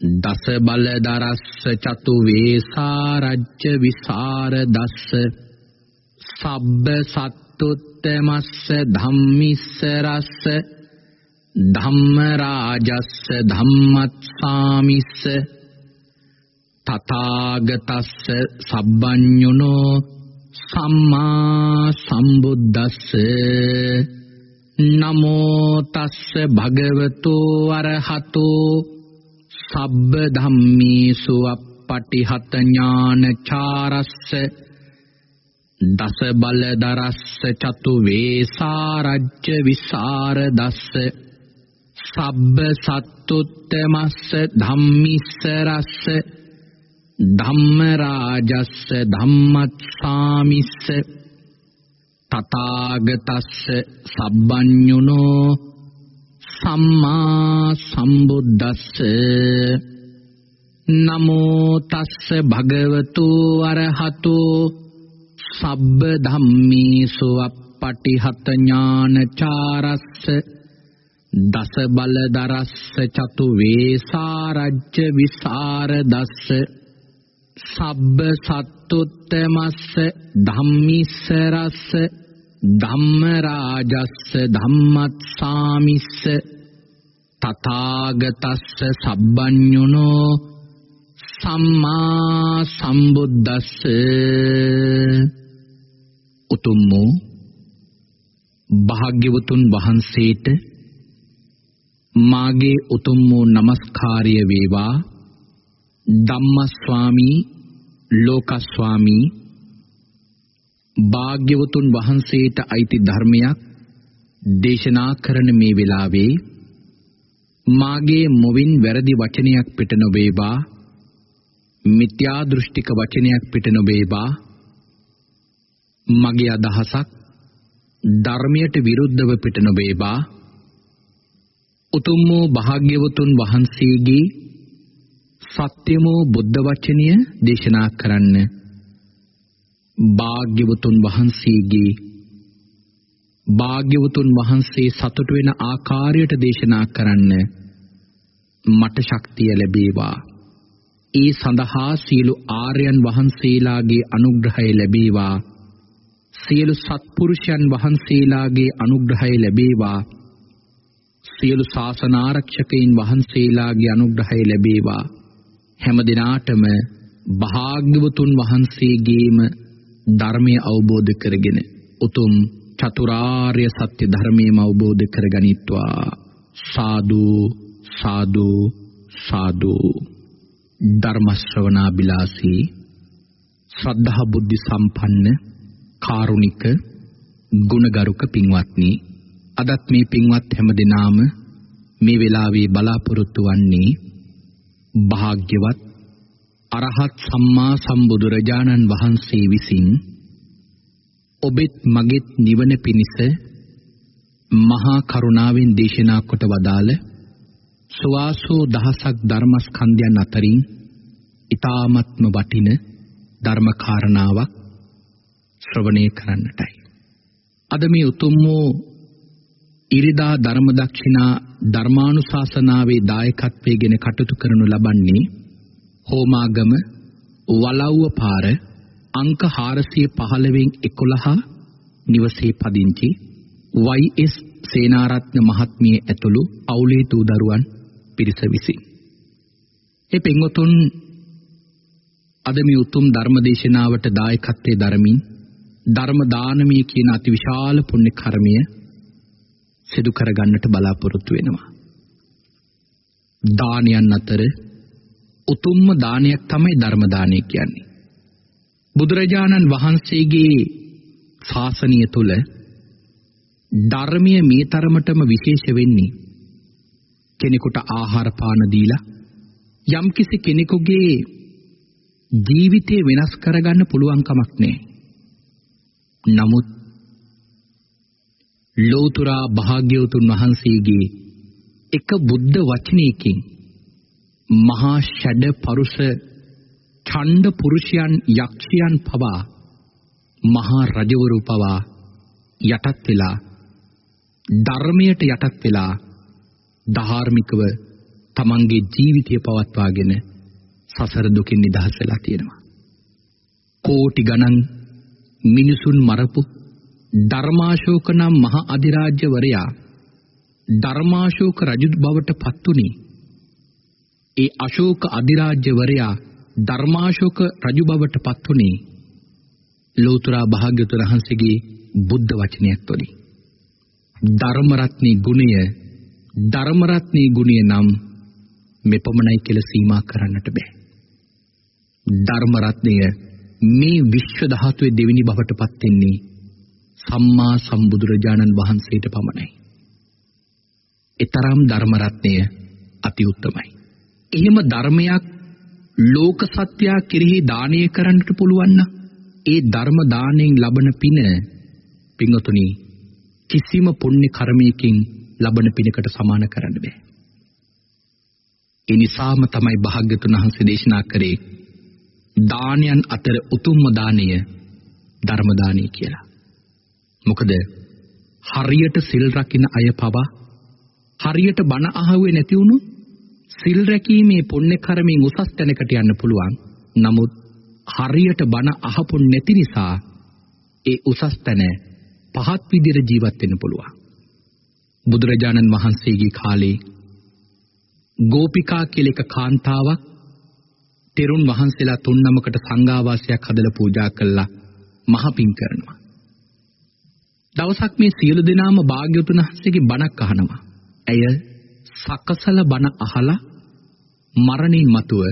දස බල දරස්ස චතු වේසාරජ්‍ය විසර දස්ස. සබ්බ සත්තුත්තමස්ස ධම්මිස්ස රස්ස. ධම්ම රාජස්ස ධම්මත්සාමිස්ස. තථාගතස්ස සබ්බඤුනෝ සම්මා සම්බුද්දස්ස. නමෝ තස්ස භගවතු අරහතෝ සබ්බ ධම්මේසු අප්පටිහත ඥානචාරස්ස දස බල දරස්ස චතු වේසාරජ්‍ය විසර දස්ස සබ්බ සත්තුත්තමස්ස ධම්මිස්ස රස්ස ධම්ම රාජස්ස ධම්මත්සාමිස්ස තථාගතස්ස සබ්බඤුනෝ සම්මා සම්බුද්දස්ස. නමෝ තස්ස භගවතු අරහතෝ සබ්බ ධම්මේසු අප්පටිහත ඥානචාරස්ස. දස බල දරස්ස චතු වේසාරජ්‍ය විසර දස්ස සබ්බ සත්තුත්තමස්ස ධම්මිස්ස රස්ස ධම්ම රාජස්ස ධම්මත්සාමිස්ස. තථාගතස්ස සබ්බඤුනෝ සම්මා සම්බුද්දස්ස. උතුම් වූ භාග්‍යවතුන් වහන්සේට මාගේ උතුම් වූ নমස්කාරය වේවා. ධම්මස්වාමී ලෝකස්වාමී. භාග්‍යවතුන් වහන්සේට අයිති ධර්මයක් දේශනා කරන මේ වෙලාවේ මාගේ මොවින් වැරදි වචනයක් පිට නොවේවා. මිත්‍යා දෘෂ්ටික වචනයක් පිට නොවේවා. මගේ අදහසක් ධර්මයට විරුද්ධව පිට නොවේවා. උතුම් වූ භාග්‍යවතුන් වහන්සේගේ සත්‍යමෝ බුද්ධ වචනය දේශනා කරන්න. භාග්‍යවතුන් වහන්සේගේ භාග්‍යවතුන් වහන්සේ සතුට වෙන ආකාරයට දේශනා කරන්න මට ශක්තිය ලැබේවා. ඒ සඳහා සියලු ආර්යයන් වහන්සේලාගේ අනුග්‍රහය ලැබේවා. සියලු සත්පුරුෂයන් වහන්සේලාගේ අනුග්‍රහය ලැබේවා. සියලු ශාසන ආරක්ෂකයින් වහන්සේලාගේ අනුග්‍රහය ලැබේවා. හැම දිනාටම භාග්‍යවතුන් වහන්සේගේම ධර්මය අවබෝධ කරගෙන උතුම් චතුරාර්ය සත්‍ය ධර්මයම අවබෝධ කරගනිත්වා. සාදු සාදු සාදු. ධර්ම ශ්‍රවණාබිලාසී ශ්‍රද්ධා බුද්ධ සම්පන්න කාරුණික ගුණගරුක පින්වත්නි. අදත් මේ පින්වත් හැමදෙනාම මේ වෙලාවේ බලාපොරොත්තු වන්නේ භාග්‍යවත් අරහත් සම්මා සම්බුදුරජාණන් වහන්සේ විසින් ඔබෙත් මගෙත් නිවන පිණිස මහා කරුණාවෙන් දේශනා කොට වදාළ සුවාසෝ දහසක් ධර්මස්කන්ධයන් අතරින් ඊ타ත්ම වටින ධර්ම කාරණාවක් ශ්‍රවණය කරන්නටයි. අද මේ උතුම් වූ ඉරිදා ධර්ම දක්ෂිනා ධර්මානුශාසනාවේ දායකත්වයෙන් කටයුතු කරනු ලබන්නේ හෝමාගම වලව්ව පාර අංක 415 11 නිවසේ පදිංචි YS සේනාරත්න මහත්මිය ඇතුළු අවුලේ දූ දරුවන් පිරිස විසින්. ඒ පෙන්වතුන් අද මේ උතුම් ධර්මදේශනාවට දායකත්වයේ දරමින් ධර්ම දානමය කියන අතිවිශාල පුණ්‍ය කර්මය සිදු කරගන්නට බලාපොරොත්තු වෙනවා. දානයන් අතර උතුම්ම දානයක් තමයි ධර්ම දානය කියන්නේ. බුදුරජාණන් වහන්සේගේ ශාසනය තුල ධර්මයේ මේ තරමටම විශේෂ වෙන්නේ කෙනෙකුට ආහාර පාන දීලා යම්කිසි කෙනෙකුගේ ජීවිතේ වෙනස් කරගන්න පුළුවන් කමක් නැහැ. නමුත් ලෝතුරා භාග්‍යවතුන් වහන්සේගේ එක බුද්ධ වචනයකින් මහා ෂඩ පරුෂ ඡණ්ඩ පුරුෂයන් යක්ෂයන් පවා මහා රජවරු පවා යටත් වෙලා ධර්මයට යටත් වෙලා ධාර්මිකව තමන්ගේ ජීවිතය පවත්වාගෙන සසර දුකින් නිදහස් වෙලා තියෙනවා. කෝටි ගණන් මිනිසුන් මරපු ධර්මාශෝක නම් මහ අධිරාජ්‍යවරයා ධර්මාශෝක රජු බවට පත්ුනේ ඒ අශෝක අධිරාජ්‍යවරයා ධර්මාශෝක රජු බවට පත්ුනේ ලෝතර භාග්‍යවතුන් වහන්සේගේ බුද්ධ වචනයත් වලින් ධර්ම රත්නී ගුණය ධර්ම රත්නී ගුණය නම් මෙපමණයි කියලා සීමා කරන්නට බෑ ධර්ම රත්නය මේ විශ්ව ධාතුවේ දෙවෙනි බවට පත් වෙන්නේ සම්මා සම්බුදුරජාණන් වහන්සේට පමණයි. ඊතරම් ධර්ම රත්නය අති උත්තමයි. එහෙම ධර්මයක් ලෝක සත්‍යය කෙරෙහි දානය කරන්නට පුළුවන් ඒ ධර්ම දාණයෙන් ලබන පින පින්වතුනි කිසිම පුණ්‍ය කර්මයකින් ලබන පිනකට සමාන කරන්න බෑ. ඒ නිසාම තමයි භාග්‍යතුන් වහන්සේ දේශනා කරේ දානයන් අතර උතුම්ම දානය ධර්ම දානය කියලා. මොකද හරියට සිල් රකින්න අය පවා හරියට බණ අහුවේ නැති වුණොත් සිල් රැකීමේ පුණ්‍ය කර්මෙන් උසස් තැනකට යන්න පුළුවන්. නමුත් හරියට බණ අහපු නැති නිසා ඒ උසස් තැන පහත් විදිහට ජීවත් වෙන්න පුළුවන්. බුදුරජාණන් වහන්සේගේ කාලේ ගෝපිකා කියලා එක කාන්තාවක් තෙරුන් වහන්සේලා තුන් නමකට සංඝාවාසයක් හදලා පූජා කළා මහ පිං කරනවා. දවසක් මේ සියලු දෙනාම භාග්‍යවතුන් වහන්සේගේ බණක් අහනවා. ඇය සකසල බණ අහලා මරණින් මතුව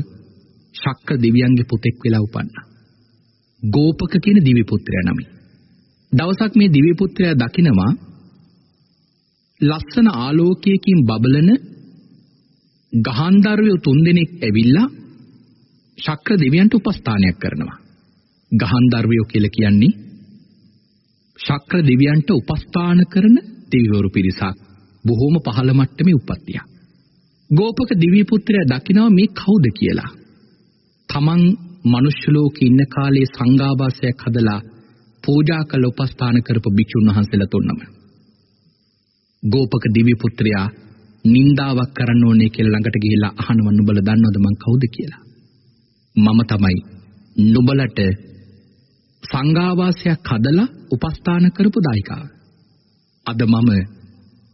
ශක්‍ර දෙවියන්ගේ පුතෙක් වෙලා උපන්නා. ගෝපක කියන දිව්‍ය පුත්‍රයා නමයි. දවසක් මේ දිව්‍ය පුත්‍රයා දකිනවා ලස්සන ආලෝකයකින් බබලන ගහන්දරුවෝ තුන්දෙනෙක් ඇවිල්ලා ශක්‍ර දෙවියන්ට උපස්ථානයක් කරනවා. ගහන්දරුවෝ කියලා කියන්නේ ශක්‍ර දෙවියන්ට උපස්ථාන කරන දෙවිවරු පිරිසක්. බොහෝම පහළ මට්ටමේ උප්පත්තිය. ගෝපක දිව්‍ය පුත්‍රයා දකිනවා මේ කවුද කියලා. තමන් මනුෂ්‍ය ලෝකේ ඉන්න කාලේ සංඝාවාසයක් හදලා පූජා කළ උපස්ථාන කරපු භික්ෂුන් වහන්සේලා තුන්නම. ගෝපක දිව්‍ය පුත්‍රයා නින්දාවක් කරන්න ඕනේ කියලා ළඟට ගිහිල්ලා අහනවා නුඹලා දන්නවද මං කවුද කියලා? මම තමයි නුඹලට සංඝාවාසයක් හදලා උපස්ථාන කරපු දායකාව. අද මම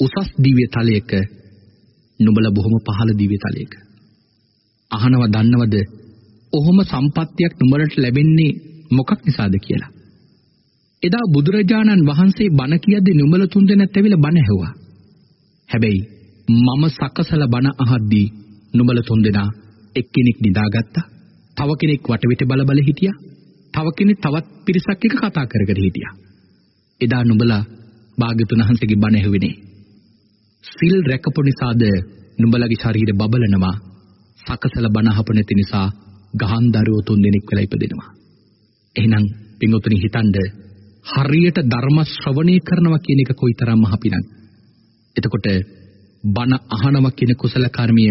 උසස් දිව්‍ය තලයක නුඹලා බොහොම පහළ දිව්‍ය තලයක. අහනව දන්නවද? ඔහොම සම්පත්තියක් නුඹලට ලැබෙන්නේ මොකක් නිසාද කියලා. එදා බුදුරජාණන් වහන්සේ බණ කියද්දී නුඹල තුන්දෙනාත් ඇවිල්ලා බණ ඇහුවා. හැබැයි මම සකසල බණ අහද්දී නුඹල තුන්දෙනා එක්කෙනෙක් නිදාගත්තා. තව කෙනෙක් වටවිට බල බල හිටියා. තව කෙනෙක් තවත් පිරිසක් එක්ක කතා කර කර හිටියා. එදා නුඹලා භාග්‍යතුන් වහන්සේගේ බණ ඇහුවේ සිල් රැකපු නිසාද නුඹලගේ ශරීර බබලනවා. සකසල බණ අහපු නැති නිසා ගහන් දරුවෝ තුන් දෙනෙක් වෙලා ඉපදෙනවා. එහෙනම් පින්වතුනි හිතන්න හරියට ධර්ම ශ්‍රවණය කරනවා කියන එක කොයිතරම් මහ පිනක්. එතකොට බණ අහනවා කියන කුසල කර්මය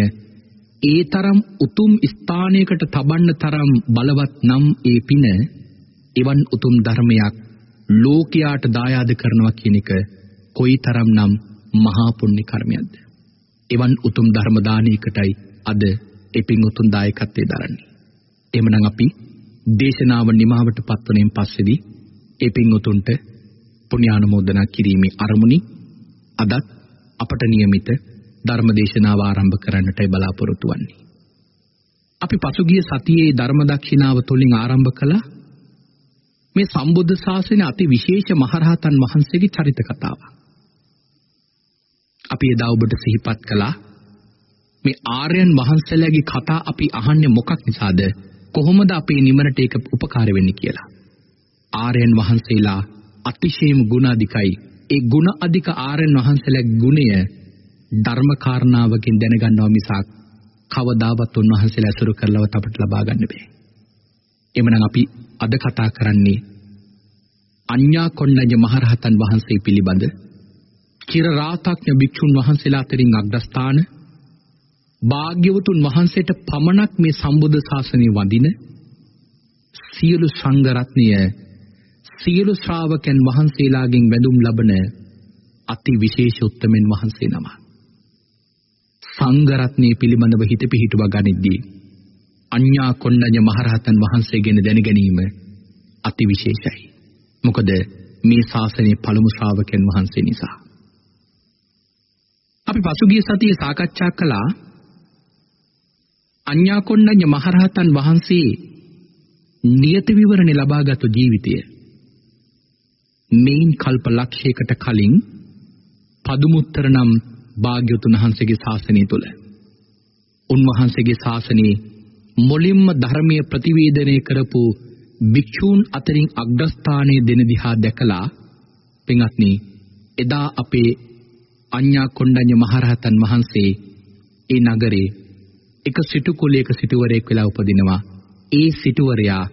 ඒ තරම් උතුම් ස්ථානයකට තබන්න තරම් බලවත් නම් ඒ පින එවන් උතුම් ධර්මයක් ලෝකයාට දායාද කරනවා කියන එක කොයිතරම්නම් මහා පුණ්‍ය කර්මයක්ද එවන් උතුම් ධර්ම දානයකටයි අද එපින් උතුම් දායකත්වයේ දරන්නේ එhmenan අපි දේශනාව නිමාවට පත්වනෙන් පස්සේදී එපින් උතුම්ට පුණ්‍යානුමෝදනා කිරීමේ අරමුණි අදත් අපට નિયમિત ධර්ම දේශනාව ආරම්භ කරන්නටයි බලාපොරොත්තු වෙන්නේ අපි පසුගිය සතියේ ධර්ම දක්ෂිනාව තුලින් ආරම්භ කළා මේ සම්බුද්ධ ශාසනයේ අති විශේෂ මහරහතන් වහන්සේගේ චරිත කතාව. අපි එදා ඔබට සිහිපත් කළා මේ ආර්යයන් වහන්සේලාගේ කතා අපි අහන්නේ මොකක් නිසාද? කොහොමද අපේ නිවනට ඒක උපකාර වෙන්නේ කියලා. ආර්යයන් වහන්සේලා අතිශයම ගුණාධිකයි. ඒ ගුණ අධික ආර්යයන් වහන්සේලාගේ ගුණය ධර්ම කාරණාවකින් දැනගන්නවා මිසක් කවදාවත් උන්වහන්සේලා අසුරු කරලවත් අපට ලබා ගන්න බෑ. එමනම් අපි අද කතා කරන්නේ අඤ්ඤා කොණ්ණඤ්ඤ මහරහතන් වහන්සේ පිළිබඳ චිර රාතඥ භික්ෂුන් වහන්සේලා අතරින් අග්‍රස්ථාන භාග්‍යවතුන් වහන්සේට පමණක් මේ සම්බුද්ධ ශාසනය වඳින සියලු සංඝ රත්නය සියලු ශ්‍රාවකයන් වහන්සේලාගෙන් වැඳුම් ලබන අති විශේෂ උත්තමෙන් වහන්සේ නම. සංඝ රත්නය පිළිබඳව හිත පිහිටුවා ගනිද්දී අඤ්ඤා කොණ්ඩඤ්ඤ මහරහතන් වහන්සේ ගැන දැන ගැනීම අති විශේෂයි. මොකද මේ ශාසනයේ පළමු ශ්‍රාවකයන් වහන්සේ නිසා. අපි පසුගිය සතියේ සාකච්ඡා කළා අඤ්ඤා කොණ්ඩඤ්ඤ මහරහතන් වහන්සේ නියත විවරණ ලබාගත් ජීවිතය. මේන් කල්ප ලක්ෂයකට කලින් පදුමුත්තර නම් භාග්‍යවතුන් වහන්සේගේ ශාසනය තුල උන්වහන්සේගේ ශාසනයේ මුලින්ම ධර්මීය ප්‍රතිවේදනය කරපු භික්ෂූන් අතරින් අග්‍රස්ථානයේ දෙන දිහා දැකලා පින්වත්නි එදා අපේ අඤ්ඤා කොණ්ඩඤ්ඤ මහරහතන් වහන්සේ ඒ නගරේ එක සිටු කුලයක සිටුවරයෙක් වෙලා උපදිනවා. ඒ සිටුවරයා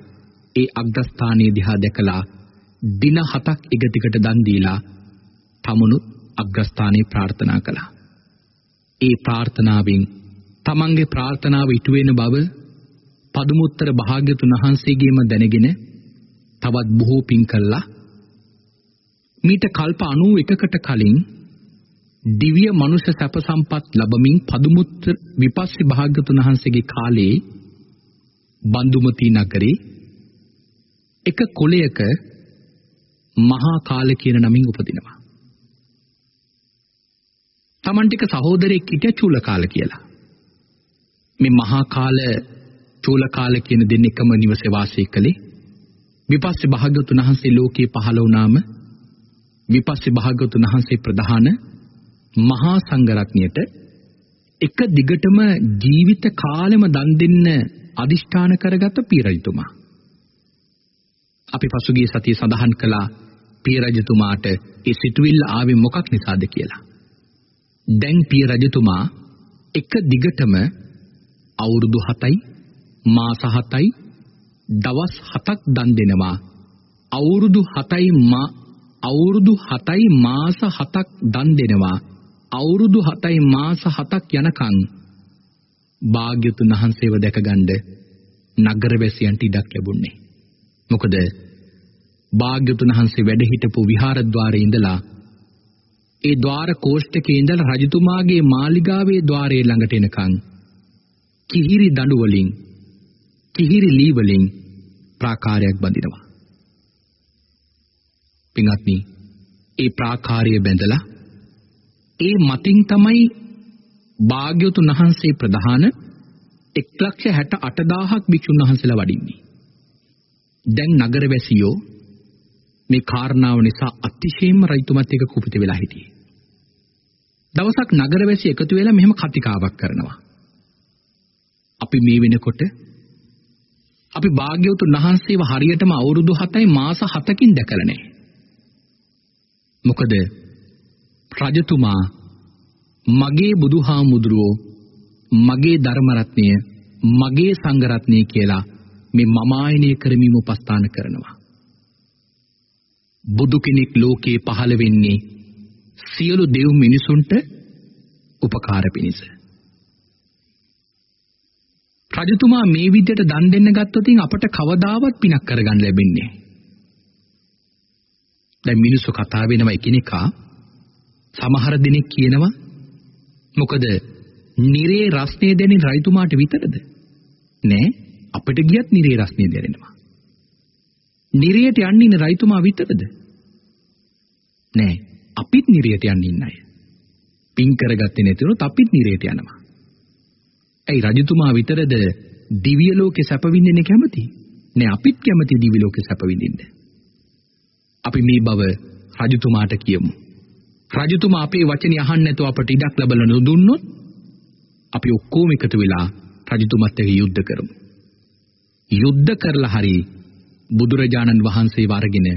ඒ අග්‍රස්ථානයේ දිහා දැකලා දින හතක් එකතිකට දන් දීලා තමනුත් අග්‍රස්ථානයේ ප්‍රාර්ථනා කළා. ඒ ප්‍රාර්ථනාවෙන් තමන්ගේ ප්‍රාර්ථනාව ඉටු වෙන බව පදුමුත්තර භාග්‍යතුන් වහන්සේගේම දැනගෙන තවත් බොහෝ පින් කළා. මීට කල්ප 91කට කලින් දිව්‍ය මනුෂ්‍ය සැප සම්පත් ලැබමින් පදුමුත් විපස්සී භාග්‍යතුන් වහන්සේගේ කාලේ බන්දුමති නගරේ එක කුලයක මහා කාල කියන නමින් උපදිනවා. Taman ටික සහෝදරයෙක් හිටිය චූලකාල කියලා. මේ මහා කාල චූලකාල කියන දෙන්න එකම නිවසේ වාසය කළේ විපස්සී භාග්‍යතුන් වහන්සේ ලෝකේ පහළ වුණාම විපස්සී භාග්‍යතුන් වහන්සේ ප්‍රධාන මහා සංඝරත්නයට එක දිගටම ජීවිත කාලෙම දන් දෙන්න අදිෂ්ඨාන කරගත්ත පිය රජතුමා. අපි පසුගිය සතියේ සඳහන් කළා පිය රජතුමාට ඒ සිටුවිල්ල ආවේ මොකක් නිසාද කියලා. දැන් පිය රජතුමා එක දිගටම අවුරුදු 7යි මාස 7යි දවස් 7ක් දන් දෙනවා. අවුරුදු 7යි මා අවුරුදු 7යි මාස 7ක් දන් දෙනවා. අවුරුදු 7යි මාස 7ක් යනකම් භාග්‍යතුන් වහන්සේව දැකගන්න නගරවැසියන්ට ඉඩක් ලැබුණේ. මොකද භාග්‍යතුන් වහන්සේ වැඩ හිටපු විහාරද්වාරයේ ඉඳලා ඒ ద్వාර කෝෂ්ඨකේ ඉඳලා රජතුමාගේ මාලිගාවේ ద్వාරයේ ළඟට එනකන් කිහිරි දඬු වලින් කිහිරි ලී වලින් ප්‍රාකාරයක් බඳිනවා. පින්වත්නි, ඒ ප්‍රාකාරය බැඳලා ඒ මතින් තමයි භාග්‍යවතුන් වහන්සේ ප්‍රධාන 168000ක් භික්ෂුන් වහන්සේලා වඩින්නේ. දැන් නගරවැසියෝ මේ කාරණාව නිසා අතිශයින්ම රජතුමත් එක්ක කුපිත වෙලා හිටියේ. දවසක් නගරවැසි එකතු වෙලා මෙහෙම කතිකාවක් කරනවා. අපි මේ වෙනකොට අපි භාග්‍යවතුන් වහන්සේව හරියටම අවුරුදු 7යි මාස 7කින් දැකලා නැහැ. මොකද රජතුමා මගේ බුදුහාමුදුරුවෝ මගේ ධර්ම රත්නය මගේ සංඝ රත්නය කියලා මේ මමායනය කරමින් උපස්ථාන කරනවා. බුදු කෙනෙක් ලෝකේ පහළ වෙන්නේ සියලු දෙව් මිනිසුන්ට උපකාර පිණිස. රජතුමා මේ විදිහට දන් දෙන්න ගත්තොත් අපට කවදාවත් පිනක් කරගන්න ලැබෙන්නේ නැහැ. දැන් මිනිස්සු කතා වෙනවා එකිනෙකා සමහර දිනෙක කියනවා මොකද නිරේ රස්නේ දැනෙන රජතුමාට විතරද නෑ අපිට ගියත් නිරේ රස්නේ දැනෙනවා නිරයට යන්නේ ඉන්න රජතුමා විතරද නෑ අපිත් නිරයට යන්න ඉන්න අය පින් කරගත්තේ නැතිනොත් අපිත් නිරයට යනවා ඇයි රජතුමා විතරද දිව්‍ය ලෝකේ සැප විඳින්න කැමති? නෑ අපිත් කැමති දිව්‍ය ලෝකේ සැප විඳින්න. අපි මේ බව රජතුමාට කියමු. රජතුමා අපේ වචනේ අහන්න නැතුව අපට ඉඩක් ලැබලා නොදුන්නොත් අපි ඔක්කොම එකතු වෙලා රජතුමත් එක්ක යුද්ධ කරමු. යුද්ධ කරලා හරි බුදුරජාණන් වහන්සේ වරගෙන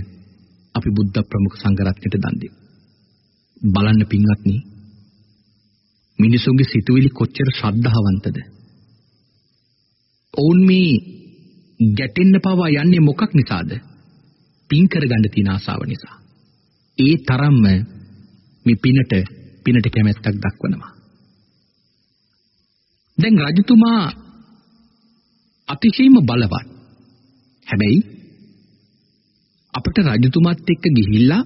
අපි බුද්ධ ප්‍රමුඛ සංඝරත්නයට දන් දෙමු. බලන්න පින්වත්නි මිනිසුන්ගේ සිතුවිලි කොච්චර ශ්‍රද්ධාවන්තද ඔවුන් මේ ගැටෙන්න පවා යන්නේ මොකක් නිසාද පින් කරගන්න තියෙන ආසාව නිසා ඒ තරම්ම මේ පිනට පිනට කැමැත්තක් දක්වනවා දැන් රජතුමා අතිශයින්ම බලවත් හැබැයි අපිට රජතුමාත් එක්ක ගිහිල්ලා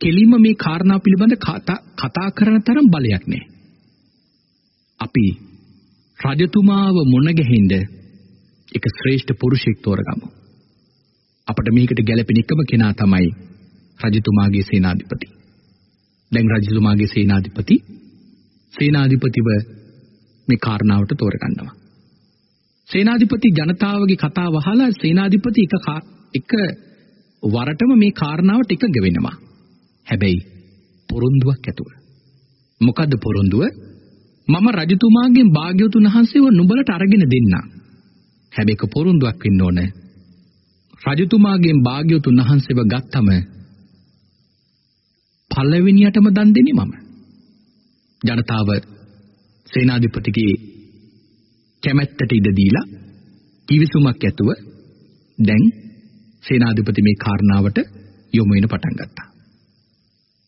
කෙලින්ම මේ කාරණා පිළිබඳ කතා කරන තරම් බලයක් නැහැ. අපි රජතුමාව මුණ ගැහෙන්න එක ශ්‍රේෂ්ඨ පුරුෂයෙක් තෝරගමු. අපිට මේකට ගැළපෙන එකම කෙනා තමයි රජතුමාගේ සේනාධිපති. දැන් රජතුමාගේ සේනාධිපති සේනාධිපතිව මේ කාරණාවට තෝරගන්නවා. සේනාධිපති ජනතාවගේ කතාව අහලා සේනාධිපති එක එක වරටම මේ කාරණාවට එකඟ වෙනවා. හැබැයි පොරොන්දුවක් ඇතුව. මොකද්ද පොරොන්දුව? මම රජතුමාගෙන් භාග්‍යවතුන් වහන්සේව නුඹලට අරගෙන දෙන්නම්. හැබැයි ඒක පොරොන්දුවක් වෙන්න ඕන. රජතුමාගෙන් භාග්‍යවතුන් වහන්සේව ගත්තම පළවෙනියටම දන් දෙන්නේ මම. ජනතාව සේනාධිපතිගේ කැමැත්තට ඉඩ දීලා කිවිසුමක් ඇතුව දැන් සේනාධිපති මේ කාරණාවට යොමු වෙන පටන් ගත්තා.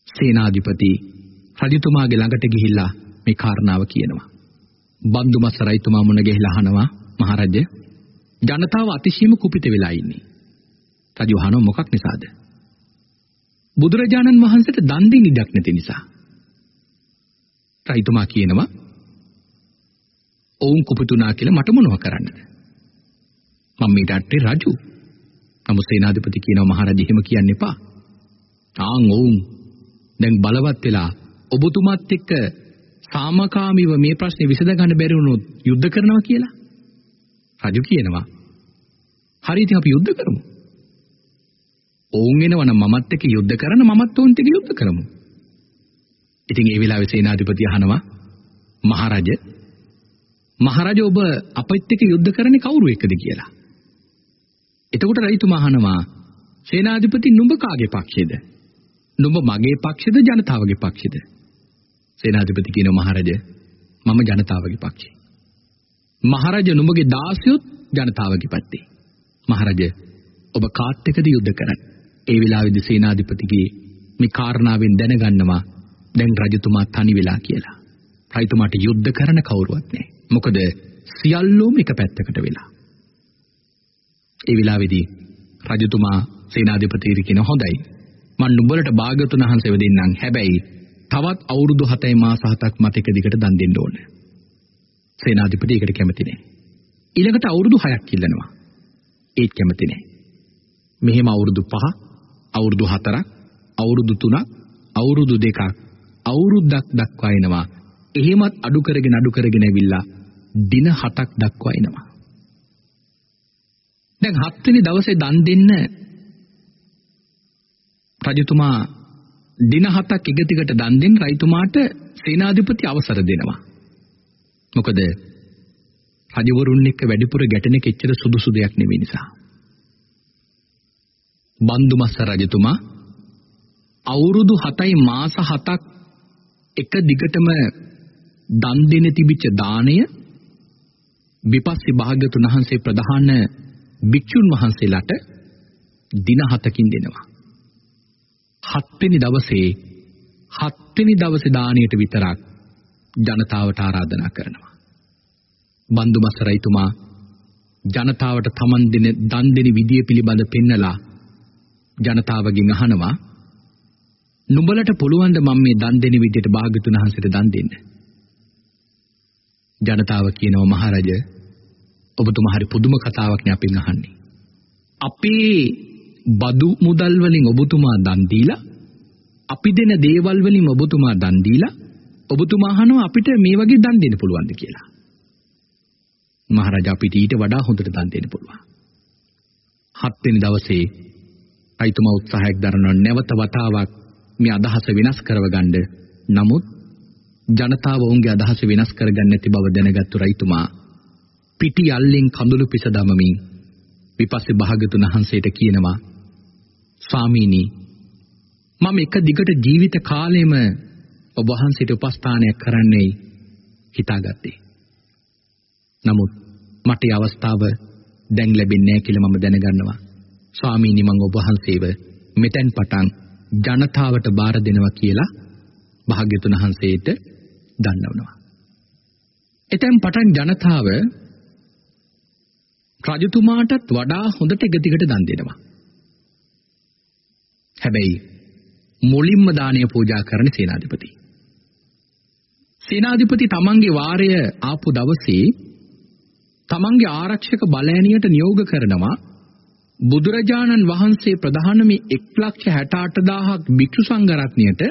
සේනාධිපති රජතුමාගේ ළඟට ගිහිල්ලා මේ කාරණාව කියනවා. බන්දුමස් රජතුමා මුණ ගැහිලා අහනවා මහරජය ජනතාව අතිශයම කුපිත වෙලා ඉන්නේ. රජු අහනවා මොකක් නිසාද? බුදුරජාණන් වහන්සේට දන් දෙන්න ඉඩක් නැති නිසා. රජතුමා කියනවා ඔවුන් කුපිතුනා කියලා මට මොනව කරන්නද? මම මේ රටේ රජු. නමුත් සේනාධිපති කියනවා මහරජා එහෙම කියන්න එපා. ආන් ඔවුන් දැන් බලවත් වෙලා ඔබතුමාත් එක්ක සාමකාමීව මේ ප්‍රශ්නේ විසඳ ගන්න බැරි වුණොත් යුද්ධ කරනවා කියලා. රජු කියනවා. හරි ඉතින් අපි යුද්ධ කරමු. ඔවුන් එනවනම් මමත් එක්ක යුද්ධ කරන මමත් ඔවුන්ට එක්ක යුද්ධ කරමු. ඉතින් ඒ වෙලාවේ සේනාධිපති අහනවා මහරජ මහරජ ඔබ අපිත් එක්ක යුද්ධ කරන්නේ කවුරු එක්කද කියලා. එතකොට රජතුමා අහනවා සේනාධිපති නුඹ කාගේ පක්ෂේද? නුඹ මගේ පක්ෂේද ජනතාවගේ පක්ෂේද? සේනාධිපති කියනවා මහරජ මම ජනතාවගේ පක්ෂේ. මහරජ නුඹගේ දාසයොත් ජනතාවගේ පැත්තේ. මහරජ ඔබ කාත් එක්කද යුද්ධ කරන්නේ? ඒ වෙලාවේදී සේනාධිපතිගේ මේ කාරණාවෙන් දැනගන්නවා දැන් රජතුමා තනි වෙලා කියලා. රජතුමාට යුද්ධ කරන කවුරුවත් නැහැ. මොකද සියල්ලෝම එක පැත්තකට වෙලා. ඒ වෙලාවේදී රජතුමා සේනාධිපතිට කියන හොඳයි. මම නුඹලට භාග්‍යතුන් වහන්සේව දෙන්නම්. හැබැයි තවත් අවුරුදු 7යි මාස 7ක් මත එක දිගට දන් දෙන්න ඕන. සේනාධිපති ඒකට කැමති නැහැ. ඊළඟට අවුරුදු 6ක් ඉල්ලනවා. ඒත් කැමති නැහැ. මෙහෙම අවුරුදු 5, අවුරුදු 4ක්, අවුරුදු 3ක්, අවුරුදු 2ක්, අවුරුද්දක් දක්වා එනවා. එහෙමත් අඩු කරගෙන අඩු කරගෙන ඇවිල්ලා දින 7ක් දක්වා එනවා. දැන් හත්වෙනි දවසේ දන් දෙන්න රජතුමා දින හතක් එක දිගට දන් දෙන්න රජතුමාට සේනාධිපති අවසර දෙනවා. මොකද රජවරුන් එක්ක වැඩිපුර ගැටෙන කෙච්චර සුදුසු දෙයක් නෙවෙයි නිසා. බන්දුමස්ස රජතුමා අවුරුදු 7යි මාස 7ක් එක දිගටම දන් දෙන තිබිච්ච දාණය විපස්සී භාග්‍යතුන් වහන්සේ ප්‍රධාන භික්ෂුන් වහන්සේලාට දින 7කින් දෙනවා. හත්වෙනි දවසේ හත්වෙනි දවසේ දාණයට විතරක් ජනතාවට ආරාධනා කරනවා. බන්දුමස්ස රයිතුමා ජනතාවට තමන් දෙන දන් දෙන විදිය පිළිබඳ පෙන්නලා ජනතාවගෙන් අහනවා නුඹලට පුළුවන් ද මම මේ දන් දෙන විදියට භාග්‍යතුන් වහන්සේට දන් දෙන්න? ජනතාව කියනවා මහරජ ඔබතුමා හරි පුදුම කතාවක් නේ අපෙන් අහන්නේ. අපේ බදු මුදල් වලින් ඔබතුමා දන් දීලා අපි දෙන දේවල් වලින් ඔබතුමා දන් දීලා ඔබතුමා අහනවා අපිට මේ වගේ දන් දෙන්න පුළුවන්ද කියලා. මහරජා අපිට ඊට වඩා හොඳට දන් දෙන්න පුළුවන්. හත් වෙනි දවසේ රයිතුමා උත්සාහයක් දරනවා නැවත වතාවක් මේ අදහස වෙනස් කරව ගන්න. නමුත් ජනතාව ඔවුන්ගේ අදහස වෙනස් කරගන්න නැති බව දැනගත්තු රයිතුමා පිටි අල්ලෙන් කඳුළු පිස දමමින් විපස්සේ භාගතුන් වහන්සේට කියනවා ස්වාමීනි මම එක දිගට ජීවිත කාලෙම ඔබ වහන්සේට උපස්ථානයක් කරන්නයි හිතාගත්තේ. නමුත් මට මේ අවස්ථාව දැන් ලැබෙන්නේ නැහැ කියලා මම දැනගන්නවා. ස්වාමීනි මම ඔබ වහන්සේව මෙතෙන් පටන් ජනතාවට බාර දෙනවා කියලා භාග්‍යතුන් වහන්සේට දන්නවනවා. එතෙන් පටන් ජනතාව රජතුමාටත් වඩා හොඳට එක දිගට දන් දෙනවා. හැබැයි මුලින්ම දානය පූජා කරන සේනාධිපති. සේනාධිපති තමන්ගේ වාරය ආපු දවසේ තමන්ගේ ආරක්ෂක බලෑනියට නියෝග කරනවා බුදුරජාණන් වහන්සේ ප්‍රධාන මේ 168000ක් භික්ෂු සංඝරත්නයට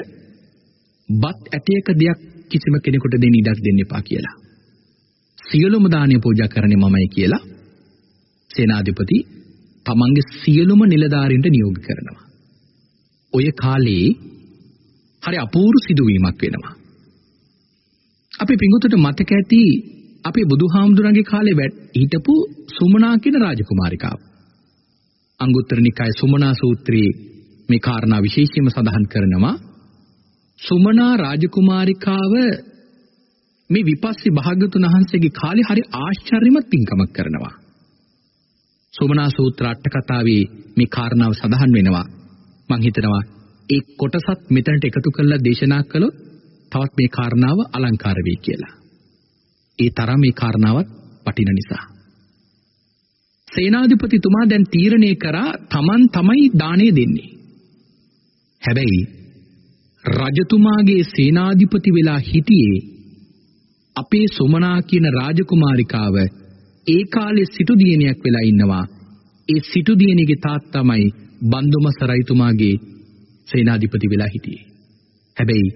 බත් ඇටයක දෙයක් කිසිම කෙනෙකුට දෙන්න ඉඩක් දෙන්න එපා කියලා. සියලුම දානය පූජා කරන්නේ මමයි කියලා සේනාධිපති තමන්ගේ සියලුම නිලධාරීන්ට නියෝග කරනවා. ඔය කාලේ හරි අපූර්ව සිදුවීමක් වෙනවා. අපි පිඟුතුට මතක ඇති අපේ බුදුහාමුදුරන්ගේ කාලේ හිටපු සුමනා කියන රාජකුමාරිකාව. අංගුත්තර නිකාය සුමනා සූත්‍රයේ මේ කාරණා විශේෂයෙන්ම සඳහන් කරනවා සුමනා රාජකුමාරිකාව මේ විපස්සී භාග්‍යතුන් වහන්සේගේ කාලේ හරි ආශ්චර්යමත් පින්කමක් කරනවා. සුමනා සූත්‍ර අට කතාවේ මේ කාරණාව සඳහන් වෙනවා. මං හිතනවා ඒ කොටසත් මෙතනට එකතු කරලා දේශනා කළොත් තවත් මේ කාරණාව අලංකාර වෙයි කියලා. ඒ තරම් මේ කාරණාවත් වටින නිසා. සේනාධිපතිතුමා දැන් තීරණය කරා Taman තමයි දාණය දෙන්නේ. හැබැයි රජතුමාගේ සේනාධිපති වෙලා හිටියේ අපේ සොමනා කියන රාජකුමාරිකාව ඒ කාලේ සිටු දියණියක් වෙලා ඉන්නවා. ඒ සිටු දියණියගේ තාත්තමයි බන්දුමස රජතුමාගේ සේනාධිපති වෙලා හිටියේ. හැබැයි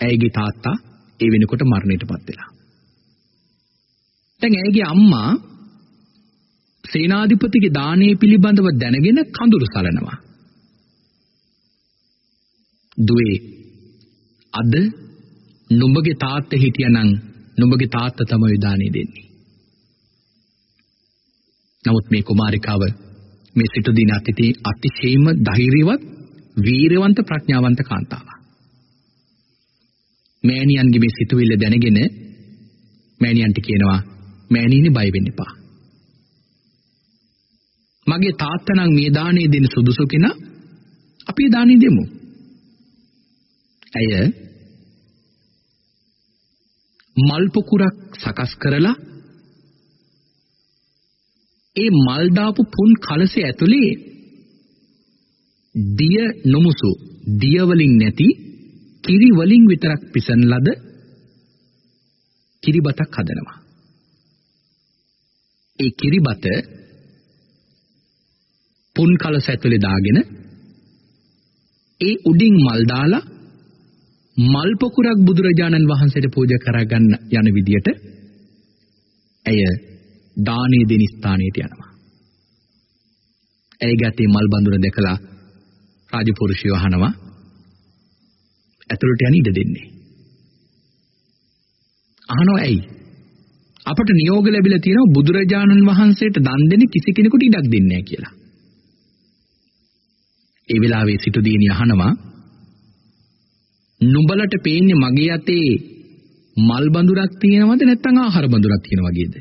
ඇයගේ තාත්තා ඒ වෙනකොට මරණයටපත් වෙලා. දැන් ඇයගේ අම්මා සේනාධිපතිගේ දානය පිළිබඳව දැනගෙන කඳුළු සලනවා. දුවේ අද නුඹගේ තාත්තා හිටියනම් නුඹගේ තාත්තා තමයි දානෙ දෙන්නේ. නමුත් මේ කුමාරිකාව මේ සිටු දින අතිතේ අතිශයින්ම ධෛර්යවත් වීරවන්ත ප්‍රඥාවන්ත කාන්තාවක්. මෑණියන්ගේ මේ සිතුවිල්ල දැනගෙන මෑණියන්ට කියනවා මෑණියනි බය වෙන්න එපා. මගේ තාත්තා නම් මේ දානේ දෙන්න සුදුසු කෙනා අපි දානේ දෙමු. ඇය මල් පොකුරක් සකස් කරලා ඒ මල් දාපු පුන් කලසේ ඇතුලේ දිය නොමුසු දිය වලින් නැති කිරි වලින් විතරක් පිසන් ලද කිරිබතක් හදනවා. ඒ කිරිබත පුන් කලස ඇතුලේ දාගෙන ඒ උඩින් මල් දාලා මල් පොකුරක් බුදුරජාණන් වහන්සේට පූජා කරගන්න යන විදියට ඇය දානීය දෙන ස්ථානයට යනවා. ඇය ගැතේ මල් බඳුන දැකලා රාජපුරුෂයෝ අහනවා ඇතුළට යන්න ඉඩ දෙන්නේ. අහනවා ඇයි? අපට නියෝග ලැබිලා තියෙනවා බුදුරජාණන් වහන්සේට දන් දෙන්න කිසි කෙනෙකුට ඉඩක් දෙන්නේ නැහැ කියලා. ඒ වෙලාවේ සිටු දිනිය අහනවා නුඹලට පේන්නේ මගේ අතේ මල් බඳුරක් තියෙනවද නැත්නම් ආහාර බඳුරක් තියෙන වගේද?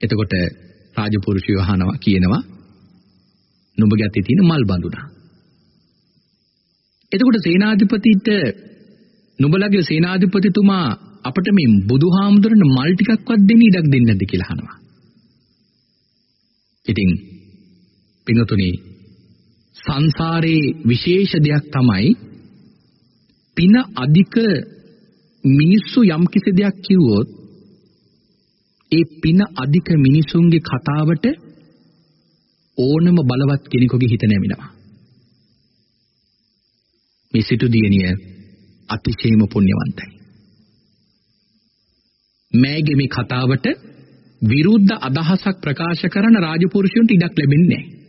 එතකොට රාජපුරුෂයෝ අහනවා කියනවා නුඹගේ අතේ තියෙන මල් බඳුන. එතකොට සේනාධිපතිට නුඹලගේ සේනාධිපතිතුමා අපට මේ බුදුහාමුදුරන මල් ටිකක්වත් දෙන්න ඉඩක් දෙන්නේ නැද්ද කියලා අහනවා. ඉතින් පින්තුනි සංසාරේ විශේෂ දෙයක් තමයි පින අධික මිනිස්සු යම් කිසි දෙයක් කිව්වොත් ඒ පින අධික මිනිසුන්ගේ කතාවට ඕනම බලවත් කෙනෙකුගේ හිත නැමිනවා. මේ සිටු දියණිය අතිශයම පුණ්‍යවන්තයි. මෑගේ මේ කතාවට විරුද්ධ අදහසක් ප්‍රකාශ කරන රාජපුරුෂයන්ට ඉඩක් ලැබෙන්නේ නැහැ.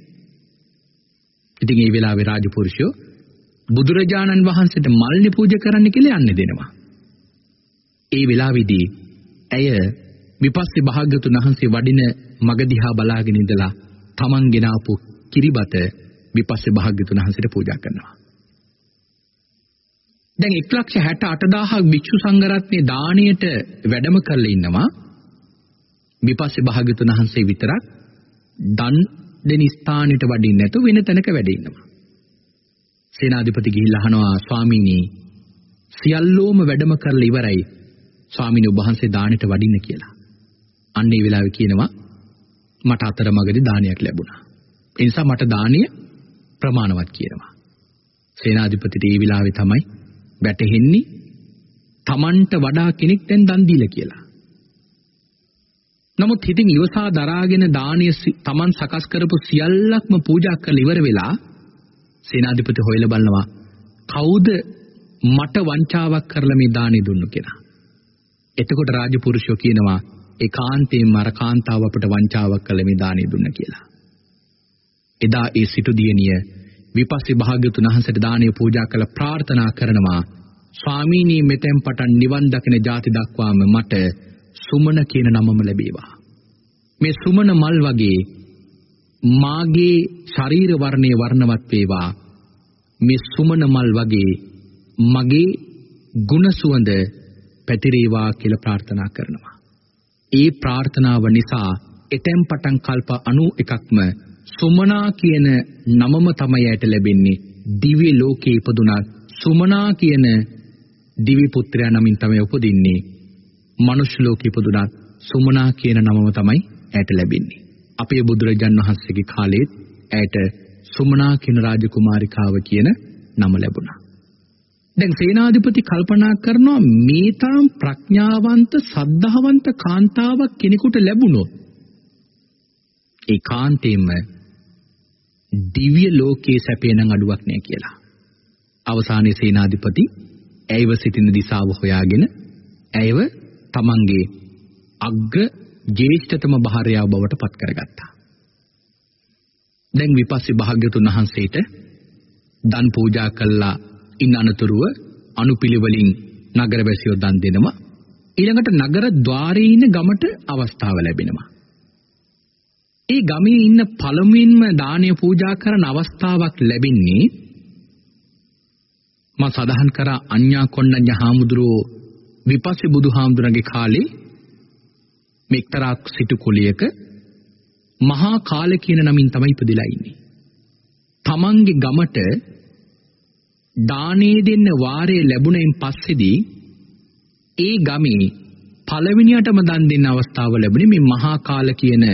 ඉතින් ඒ වෙලාවේ රාජපුරුෂයෝ බුදුරජාණන් වහන්සේට මල්නි පූජා කරන්න කියලා යන්නේ දෙනවා. ඒ වෙලාවේදී ඇය විපස්සී භාග්‍යතුන් වහන්සේ වඩින මග දිහා බලාගෙන ඉඳලා තමන් ගෙනාපු කිරිබත විපස්සී භාග්‍යතුන් වහන්සේට පූජා කරනවා. දැන් 168000ක් භික්ෂු සංඝරත්නයේ දාණයට වැඩම කරලා ඉන්නවා. විපස්සී භාග්‍යතුන් වහන්සේ විතරක් දන් දෙන ස්ථානෙට වඩින්න නැතුව වෙන තැනක වැඩ ඉන්නවා. සේනාධිපති ගිහිල්ලා අහනවා ස්වාමීනි සියල්ලෝම වැඩම කරලා ඉවරයි. ස්වාමීනි ඔබ වහන්සේ දානෙට වඩින්න කියලා. අන්න ඒ වෙලාවේ කියනවා මට අතරමඟදී දානයක් ලැබුණා. ඒ නිසා මට දානීය ප්‍රමාණවත් කියනවා. සේනාධිපතිට ඒ වෙලාවේ තමයි වැටහෙන්නේ Tamanට වඩා කෙනෙක් දැන් දන් දීලා කියලා. නමුත් හිතින් ඉවසා දරාගෙන දානීය Taman සකස් කරපු සියල්ලක්ම පූජා කරලා ඉවර වෙලා සේනාධිපති හොයලා බලනවා කවුද මට වංචාවක් කරලා මේ දානි දුන්නු කියලා. එතකොට රාජපුරුෂයෝ කියනවා ඒකාන්තයෙන්ම අර කාන්තාව අපට වංචාවක් කළා මේ දානි දුන්න කියලා. එදා ඒ සිටු දියණිය විපස්සී භාග්‍යතුන් වහන්සේට දානය පූජා කළ ප්‍රාර්ථනා කරනවා ස්වාමීනි මෙතෙන් පටන් නිවන් දකින ಜಾති දක්වාම මට සුමන කියන නමම ලැබේවා. මේ සුමන මල් වගේ මාගේ ශරීර වර්ණය වර්ණවත් වේවා. මේ සුමන මල් වගේ මගේ ගුණ සුවඳ පැතිරේවා කියලා ප්‍රාර්ථනා කරනවා. ඒ ප්‍රාර්ථනාව නිසා එතෙන් පටන් කල්ප 91ක්ම සුමනා කියන නමම තමයි ඇයට ලැබෙන්නේ. දිව්‍ය ලෝකේ ඉපදුනා සුමනා කියන දිවි පුත්‍රයා නමින් තමයි උපදින්නේ. මනුෂ්‍ය ලෝකේ ඉපදුනා සුමනා කියන නමම තමයි ඇයට ලැබෙන්නේ. අපේ බුදුරජාන් වහන්සේගේ කාලෙත් ඇයට සුමනා කියන රාජකුමාරිකාව කියන නම ලැබුණා. දැන් සේනාධිපති කල්පනා කරනවා මේ තරම් ප්‍රඥාවන්ත සද්ධාවන්ත කාන්තාවක් කෙනෙකුට ලැබුණොත් ඒ කාන්තේම දිව්‍ය ලෝකයේ සැපේ නම් අඩුවක් නෑ කියලා. අවසානයේ සේනාධිපති ඇයව සිටින දිශාව හොයාගෙන ඇයව තමන්ගේ අග්‍ර ජේෂ්ඨතම භාර්යාව බවට පත් කරගත්තා. දැන් විපස්සී භාග්‍යතුන් වහන්සේට දන් පූජා කළා ඉන් අනතුරුව අනුපිළිවෙලින් නගරවැසියෝ දන් දෙනවා. ඊළඟට නගර ద్వාරයේ ඉන්න ගමට අවස්ථාව ලැබෙනවා. ඒ ගමේ ඉන්න පළමුවෙන්ම දානය පූජා කරන අවස්ථාවක් ලැබෙන්නේ මම සඳහන් කරා අඤ්ඤා කොණ්ණඤ්ඤ හාමුදුරුවෝ විපස්සී බුදුහාමුදුරන්ගේ කාලේ මෙක්තරා සිටු කුලියක මහා කාල කියන නමින් තමයි ඉපදිලා ඉන්නේ. තමන්ගේ ගමට දානේ දෙන්න වාරේ ලැබුණෙන් පස්සේදී ඒ ගමේ පළවෙනියටම දන් දෙන්න අවස්ථාව ලැබුණේ මේ මහා කාල කියන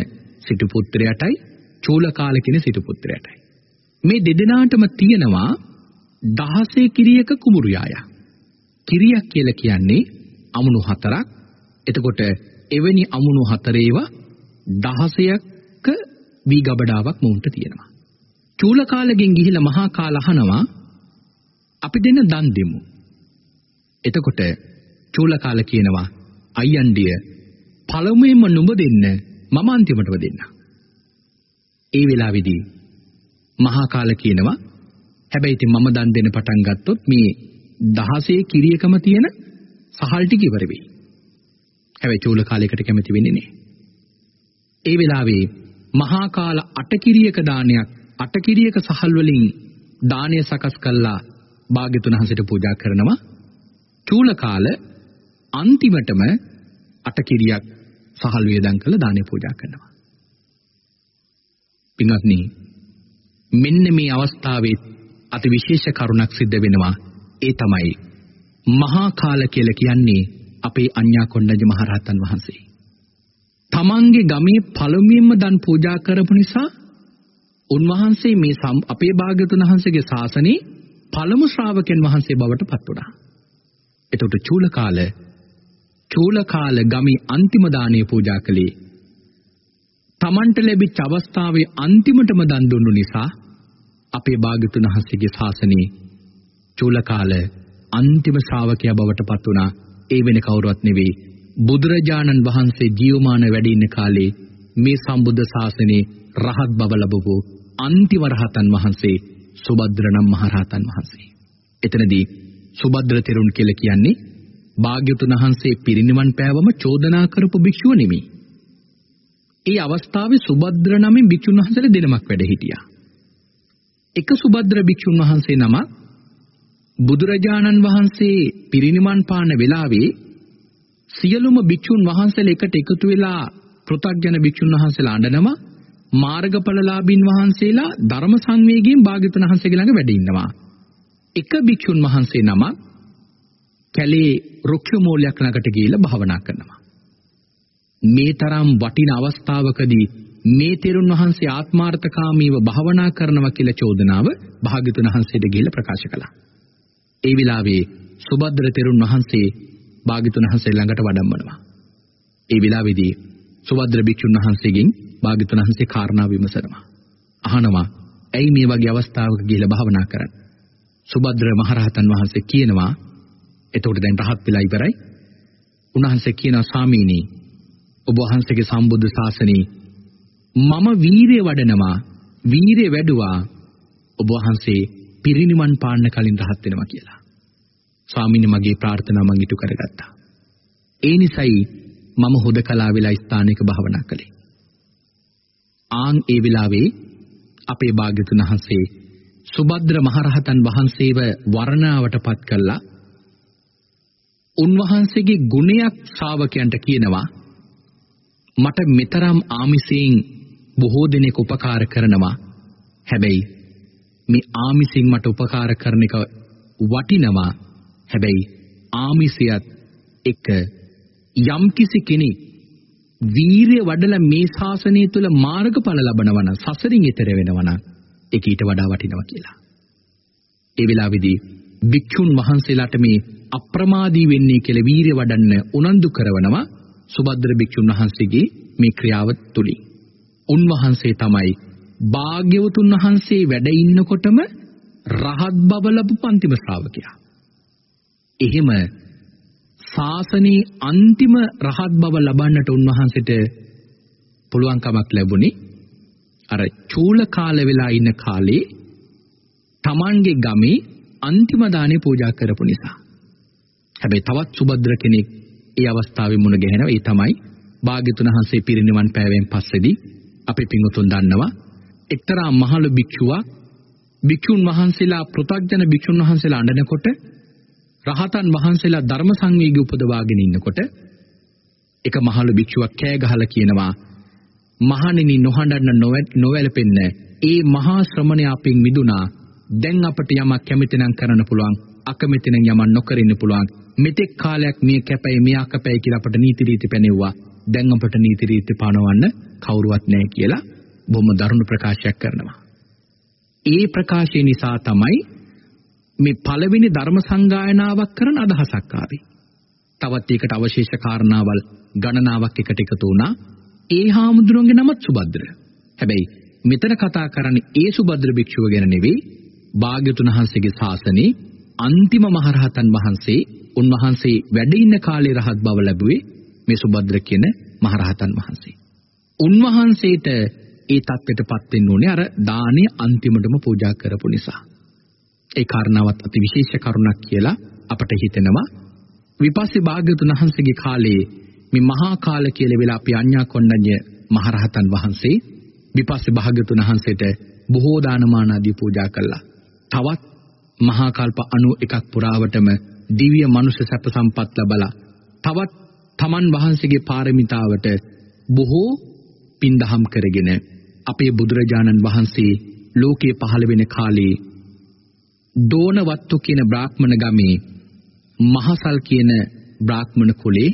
සිටු පුත්‍රයාටයි චූල කාල කියන සිටු පුත්‍රයාටයි. මේ දෙදෙනාටම තියෙනවා 16 කිරියක කුඹුරු යාය. කිරියක් කියලා කියන්නේ අමුණු හතරක්. එතකොට එවැනි අමුණු හතරේවා 16ක වී ගබඩාවක් මුන්ට තියෙනවා. චූල කාලෙකින් ගිහිලා මහා කාල අහනවා අපි දෙන්න දන් දෙමු. එතකොට චූල කාල කියනවා අයියන්ඩිය පළමුවෙන්ම නුඹ දෙන්න මම අන්තිමටම දෙන්න. ඒ වෙලාවේදී මහා කාල කියනවා හැබැයි ඉතින් මම දන් දෙන්න පටන් ගත්තොත් මේ 16 කිරියකම තියෙන සහල් ටික ඉවර වෙයි. හැබැයි චූල කාලයකට කැමති වෙන්නේ නැහැ. ඒ වෙලාවේ මහා කාල අටකිරියක දානයක් අටකිරියක සහල් වලින් දානය සකස් කළා භාග්‍යතුන් හසට පූජා කරනවා. චූල කාල අන්තිමටම අටකිරියක් සහල් වේදම් කළ දානය පූජා කරනවා. පින්වත්නි මෙන්න මේ අවස්ථාවේ අති විශේෂ කරුණක් සිද්ධ වෙනවා. ඒ තමයි මහා කාල කියලා කියන්නේ අපේ අඤ්ඤා කොණ්ඩඤ්ඤ මහරහතන් වහන්සේ. තමන්ගේ ගමේ පළමුවෙන්ම දන් පූජා කරපු නිසා උන්වහන්සේ මේ අපේ භාග්‍යතුන් වහන්සේගේ ශාසනයේ පළමු ශ්‍රාවකයන් වහන්සේ බවට පත් වුණා. එතකොට චූල කාල චූල කාල ගමේ අන්තිම දාණය පූජා කළේ තමන්ට ලැබිච්ච අවස්ථාවේ අන්තිමටම දන් දුන්නු නිසා අපේ භාග්‍යතුන් වහන්සේගේ ශාසනයේ චූල කාල අන්තිම ශ්‍රාවකයා බවට පත් වුණා. ඒ වෙන කවුරුවත් නෙවෙයි බුදුරජාණන් වහන්සේ ජීවමාන වැඩ ඉන්න කාලේ මේ සම්බුද්ධ ශාසනයේ රහත් බව ලැබවූ අන්තිම රහතන් වහන්සේ සුබද්‍ර නම් මහරහතන් වහන්සේ. එතනදී සුබද්‍ර තෙරුන් කියලා කියන්නේ භාග්‍යතුන් වහන්සේ පිරිනිවන් පෑවම චෝදනා කරපු භික්ෂුව නෙමෙයි. ඒ අවස්ථාවේ සුබද්‍ර නමින් භික්ෂුන් වහන්සේලා දෙනමක් වැඩ හිටියා. එක සුබද්‍ර භික්ෂුන් වහන්සේ නම බුදුරජාණන් වහන්සේ පිරිනිවන් පාන වෙලාවේ සියලුම භික්ෂුන් වහන්සේලා එකට එකතු වෙලා පෘථග්ජන භික්ෂුන් වහන්සේලා අඬනවා මාර්ගඵලලාභින් වහන්සේලා ධර්ම සංවේගයෙන් භාග්‍යවතුන් වහන්සේගේ ළඟ වැඩ ඉන්නවා. එක භික්ෂුන් වහන්සේ නමක් කැලේ රුක්ෂ මූලයක් ළඟට ගිහිල්ලා භාවනා කරනවා. මේ තරම් වටින අවස්ථාවකදී මේ තෙරුන් වහන්සේ ආත්මාර්ථකාමීව භාවනා කරනවා කියලා චෝදනාව භාග්‍යතුන් වහන්සේට ගිහිල්ලා ප්‍රකාශ කළා. ඒ විලාවේ සුබද්‍ර තෙරුන් වහන්සේ භාග්‍යතුන් වහන්සේ ළඟට වඩම්මනවා. ඒ විලාවේදී සුබද්‍ර භික්ෂුන් වහන්සේගෙන් භාග්‍යතුන් වහන්සේ කාරණා විමසනවා. අහනවා ඇයි මේ වගේ අවස්ථාවක ගිහිල්ලා භාවනා කරන්නේ? සුබද්‍ර මහරහතන් වහන්සේ කියනවා එතකොට දැන් රහත් වෙලා ඉවරයි. උන්වහන්සේ කියනවා ස්වාමීනි ඔබ වහන්සේගේ සම්බුද්ධ ශාසනයේ මම වීරිය වඩනවා වීරිය වැඩුවා ඔබ වහන්සේ පිරිනිවන් පාන්න කලින් රහත් වෙනවා කියලා. ස්වාමීනි මගේ ප්‍රාර්ථනාව මම ඉටු කරගත්තා. ඒ නිසයි මම හොදකලා වෙලා ස්ථානික භාවනා කළේ. ආන් ඒ වෙලාවේ අපේ භාග්‍යතුන් වහන්සේ සුබද්‍ර මහරහතන් වහන්සේව වර්ණාවටපත් කළා. උන්වහන්සේගේ ගුණයක් ශ්‍රාවකයන්ට කියනවා මට මෙතරම් ආමිසයෙන් බොහෝ දෙනෙක් උපකාර කරනවා. හැබැයි මේ ආමිසයෙන් මට උපකාර කරන එක වටිනවා. හැබැයි ආමිසයත් එක්ක යම්කිසි කෙනෙක් වීරිය වඩලා මේ ශාසනය තුල මාර්ගඵල ලබනවා නම් සසරින් ඈතර වෙනවා නම් ඒක ඊට වඩා වටිනවා කියලා. ඒ වෙලාවේදී භික්ෂුන් වහන්සේලාට මේ අප්‍රමාදී වෙන්නේ කියලා වීරිය වඩන්න උනන්දු කරනවා සුබද්‍ර භික්ෂුන් වහන්සේගේ මේ ක්‍රියාව තුලින්. උන්වහන්සේ තමයි භාග්‍යවතුන් වහන්සේ වැඩ ඉන්නකොටම රහත් බව ලැබු පන්තිම ශ්‍රාවකයා. එහෙම ශාසනයේ අන්තිම රහත් බව ලබන්නට උන්වහන්සේට පුළුවන්කමක් ලැබුණේ අර චූල කාල වෙලා ඉන්න කාලේ Tamange ගමේ අන්තිම දානේ පූජා කරපු නිසා. හැබැයි තවත් සුබද්‍ර කෙනෙක් ඒ අවස්ථාවේ මුණ ගැහෙනවා. ඒ තමයි භාග්‍යතුන් වහන්සේ පිරිනිවන් පෑවෙන් පස්සේදී අපේ පින්වතුන් දන්නවා එක්තරා මහලු භික්ෂුවක් භික්ෂුන් වහන්සේලා පෘථග්ජන භික්ෂුන් වහන්සේලා අඬනකොට රහතන් වහන්සේලා ධර්ම සංවේගය උපදවාගෙන ඉන්නකොට එක මහලු භික්ෂුවක් කෑ ගහලා කියනවා මහණෙනි නොහඬන්න නොවැළපෙන්න. ඒ මහා ශ්‍රමණය අපින් මිදුණා. දැන් අපට යමක් කැමති නම් කරන්න පුළුවන්. අකමැති නම් යමක් නොකර ඉන්න පුළුවන්. මෙතෙක් කාලයක් මේ කැපයි මේ අකපයි කියලා අපට නීති රීති පැනෙව්වා. දැන් අපට නීති රීති පනවන්න කවුරුවත් නැහැ කියලා බොහොම දරුණු ප්‍රකාශයක් කරනවා ඒ ප්‍රකාශය නිසා තමයි මේ පළවෙනි ධර්ම සංගායනාවක් කරන අදහසක් ආවේ. තවත් ඒකට අවශේෂ කාරණාවල් ගණනාවක් එකට එකතු වුණා. ඒ හාමුදුරුවන්ගේ නමත් සුබද්‍ර. හැබැයි මෙතන කතා කරන්නේ ඒ සුබද්‍ර භික්ෂුව ගැන නෙවෙයි. භාග්‍යතුන් වහන්සේගේ ශාසනයේ අන්තිම මහරහතන් වහන්සේ උන්වහන්සේ වැඩ ඉන්න කාලේ රහත් බව ලැබුවේ මේ සුබද්‍ර කියන මහරහතන් වහන්සේ. උන්වහන්සේට ඒ தත්ත්වයටපත් වෙන්න ඕනේ අර දානීය අන්තිමටම පූජා කරපු නිසා. ඒ කාරණාවත් අති විශේෂ කරුණක් කියලා අපට හිතෙනවා. විපස්සී භාග්‍යතුන් වහන්සේගේ කාලේ මේ මහා කාල කියලා වෙලා අපි අඤ්ඤා කොණ්ඩඤ්ඤ මහරහතන් වහන්සේ විපස්සී භාග්‍යතුන් වහන්සේට බොහෝ දානමාන ආදී පූජා කළා. තවත් මහා කල්ප 91ක් පුරාවටම දිව්‍ය මනුෂ්‍ය සැප සම්පත් ලැබලා තවත් තමන් වහන්සේගේ පාරමිතාවට බොහෝ පින්දහම් කරගෙන අපේ බුදුරජාණන් වහන්සේ ලෝකේ පහළ වෙන කාලේ දෝනවත්තු කියන බ්‍රාහ්මණ ගමේ මහසල් කියන බ්‍රාහ්මණ කුලේ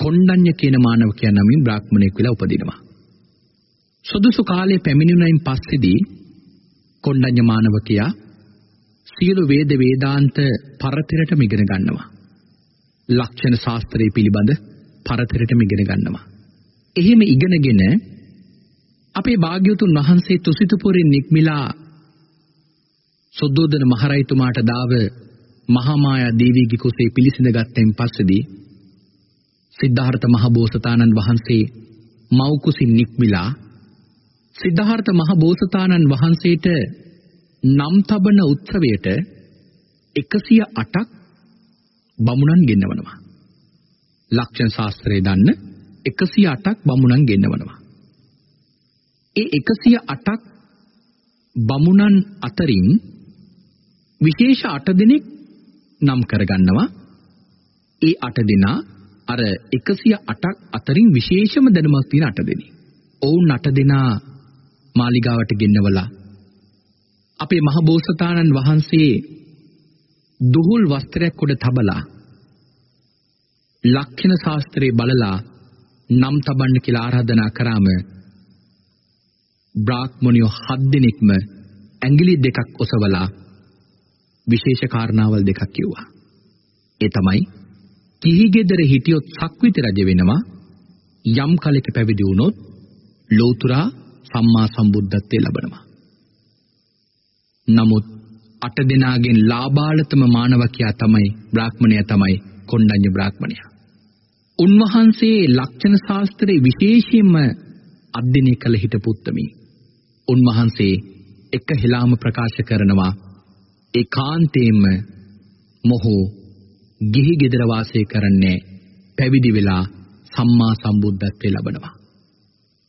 කොණ්ඩඤ්ඤ කියන මානවකයා නමින් බ්‍රාහ්මණයෙක් වෙලා උපදිනවා. සුදුසු කාලේ පැමිණුණයින් පස්සේදී කොණ්ඩඤ්ඤ මානවකයා සියලු වේද වේදාන්ත පරතරටම ඉගෙන ගන්නවා. ලක්ෂණ ශාස්ත්‍රය පිළිබඳ පරතරටම ඉගෙන ගන්නවා. එහෙම ඉගෙනගෙන අපේ භාග්‍යවතුන් වහන්සේ තුසිතපුරින් නික්මිලා සොද්දෝදන මහරජතුමාට දාව මහා මායා දේවීගේ කුසේ පිළිසිඳ ගත්තෙන් පස්සේදී සිද්ධාර්ථ මහ බෝසතාණන් වහන්සේ මෞකුසින් නික්මිලා සිද්ධාර්ථ මහ බෝසතාණන් වහන්සේට නම් තබන උත්සවයට 108ක් බමුණන් ගෙන්නවනවා. ලක්ෂණ ශාස්ත්‍රයේ දන්න 108ක් බමුණන් ගෙන්නවනවා. ඒ 108ක් බමුණන් අතරින් විශේෂ 8 දෙනෙක් නම් කරගන්නවා. ඒ 8 දෙනා අර 108ක් අතරින් විශේෂම දැනුමක් තියෙන 8 දෙනෙක්. ඔවුන් 8 දෙනා මාලිගාවට ගෙන්නවලා අපේ මහ බෝසතාණන් වහන්සේ දුහුල් වස්ත්‍රයක් උඩ තබලා ලක්ෂණ ශාස්ත්‍රයේ බලලා නම් තබන්න කියලා ආරාධනා කරාම බ්‍රාහ්මණයෝ හත් දෙනෙක්ම ඇඟිලි දෙකක් ඔසවලා විශේෂ කාරණාවල් දෙකක් කිව්වා. ඒ තමයි කිහි ගෙදර හිටියොත් සක්විති රජ වෙනවා යම් කලෙක පැවිදි වුණොත් ලෝතුරා සම්මා සම්බුද්ධත්වයේ ලබනවා. නමුත් අට දෙනාගෙන් ලාබාලතම මානවකයා තමයි බ්‍රාහ්මණයා තමයි කොණ්ඩඤ්ඤ බ්‍රාහ්මණයා. උන්වහන්සේ ලක්ෂණ ශාස්ත්‍රයේ විශේෂයෙන්ම අධ්‍යයනය කළ හිටපු උත්තමී. උන්වහන්සේ එක හිලාම ප්‍රකාශ කරනවා ඒකාන්තයෙන්ම මොහු ගිහි ගෙදර වාසය කරන්නේ පැවිදි වෙලා සම්මා සම්බුද්ධත්වයේ ලබනවා.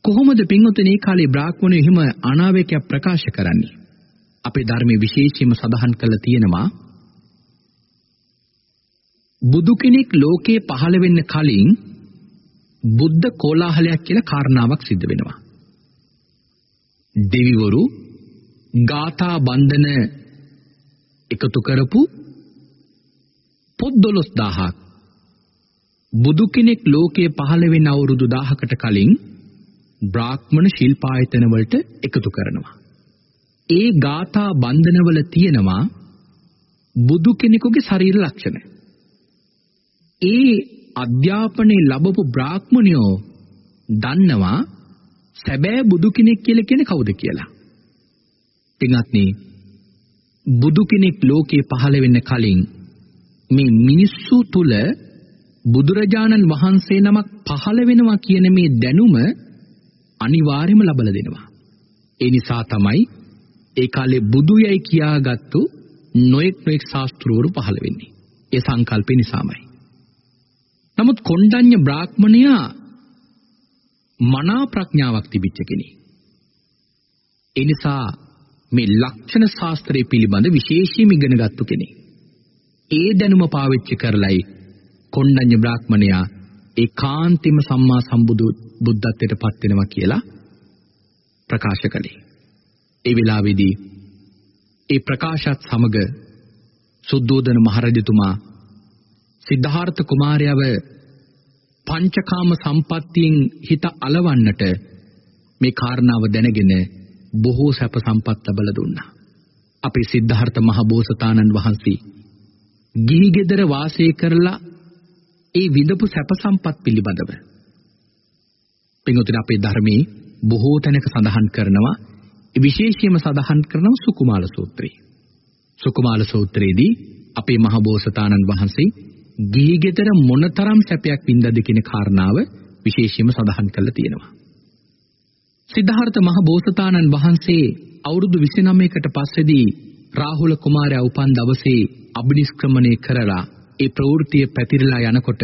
කොහොමද පින්වතුනි කාලේ බ්‍රාහ්මණය එහෙම අනාවේකයක් ප්‍රකාශ කරන්නේ? අපේ ධර්මයේ විශේෂයෙන්ම සඳහන් කරලා තියෙනවා බුදු කෙනෙක් ලෝකේ පහළ වෙන්න කලින් බුද්ධ කෝලාහලයක් කියලා කාරණාවක් සිද්ධ වෙනවා. දෙවිවරු ගාථා බන්ධන එකතු කරපු පොත් 12000ක් බුදු කෙනෙක් ලෝකේ පහළ වෙන අවුරුදු 1000කට කලින් බ්‍රාහ්මණ ශිල්පායතන වලට එකතු කරනවා. ඒ ගාථා බන්ධනවල තියෙනවා බුදු කෙනෙකුගේ ශරීර ලක්ෂණ. ඒ අධ්‍යාපනය ලැබපු බ්‍රාහ්මණයෝ දන්නවා සැබෑ බුදු කෙනෙක් කියලා කියන්නේ කවුද කියලා. පින්වත්නි බුදු කෙනෙක් ලෝකේ පහළ වෙන්න කලින් මේ මිනිස්සු තුල බුදුරජාණන් වහන්සේ නමක් පහළ වෙනවා කියන මේ දැනුම අනිවාර්යයෙන්ම ලබලා දෙනවා. ඒ නිසා තමයි ඒ කාලේ බුදු යයි කියාගත්තු නොඑක් නොඑක් ශාස්ත්‍රවරු පහළ වෙන්නේ. ඒ සංකල්පේ නිසාමයි. නමුත් කොණ්ඩඤ්ඤ බ්‍රාහ්මණයා මනා ප්‍රඥාවක් තිබිච්ච කෙනෙක්. ඒ නිසා මේ ලක්ෂණ ශාස්ත්‍රය පිළිබඳ විශේෂයෙන් ඉගෙනගත්තු කෙනෙක්. ඒ දැනුම පාවිච්චි කරලයි කොණ්ඩඤ්ඤ බ්‍රාහ්මණයා ඒකාන්තිම සම්මා සම්බුදු බුද්ධත්වයට පත් වෙනවා කියලා ප්‍රකාශ කළේ. ඒ වෙලාවේදී ඒ ප්‍රකාශත් සමග සුද්ධෝදන මහරජතුමා සිද්ධාර්ථ කුමාරයව පංචකාම සම්පත්තියෙන් හිත అలවන්නට මේ කාරණාව දැනගෙන බොහෝ සැප සම්පත් ලැබලා දුන්නා. අපේ සිද්ධාර්ථ මහ බෝසතාණන් වහන්සේ ගිහි ගෙදර වාසය කරලා ඒ විඳපු සැප සම්පත් පිළිබඳව පින්වතුනි අපේ ධර්මයේ බොහෝ තැනක සඳහන් කරනවා විශේෂයෙන්ම සඳහන් කරනවා සුකුමාල සූත්‍රය. සුකුමාල සූත්‍රයේදී අපේ මහ බෝසතාණන් වහන්සේ ගිහි ගෙදර මොනතරම් සැපයක් වින්දාද කියන කාරණාව විශේෂයෙන්ම සඳහන් කරලා තියෙනවා. සිද්ධාර්ථ මහ බෝසතාණන් වහන්සේ අවුරුදු 29කට පස්සේදී රාහුල කුමාරයා උපන් දවසේ අබිනිෂ්ක්‍රමණය කරලා ඒ ප්‍රවෘත්තිය පැතිරලා යනකොට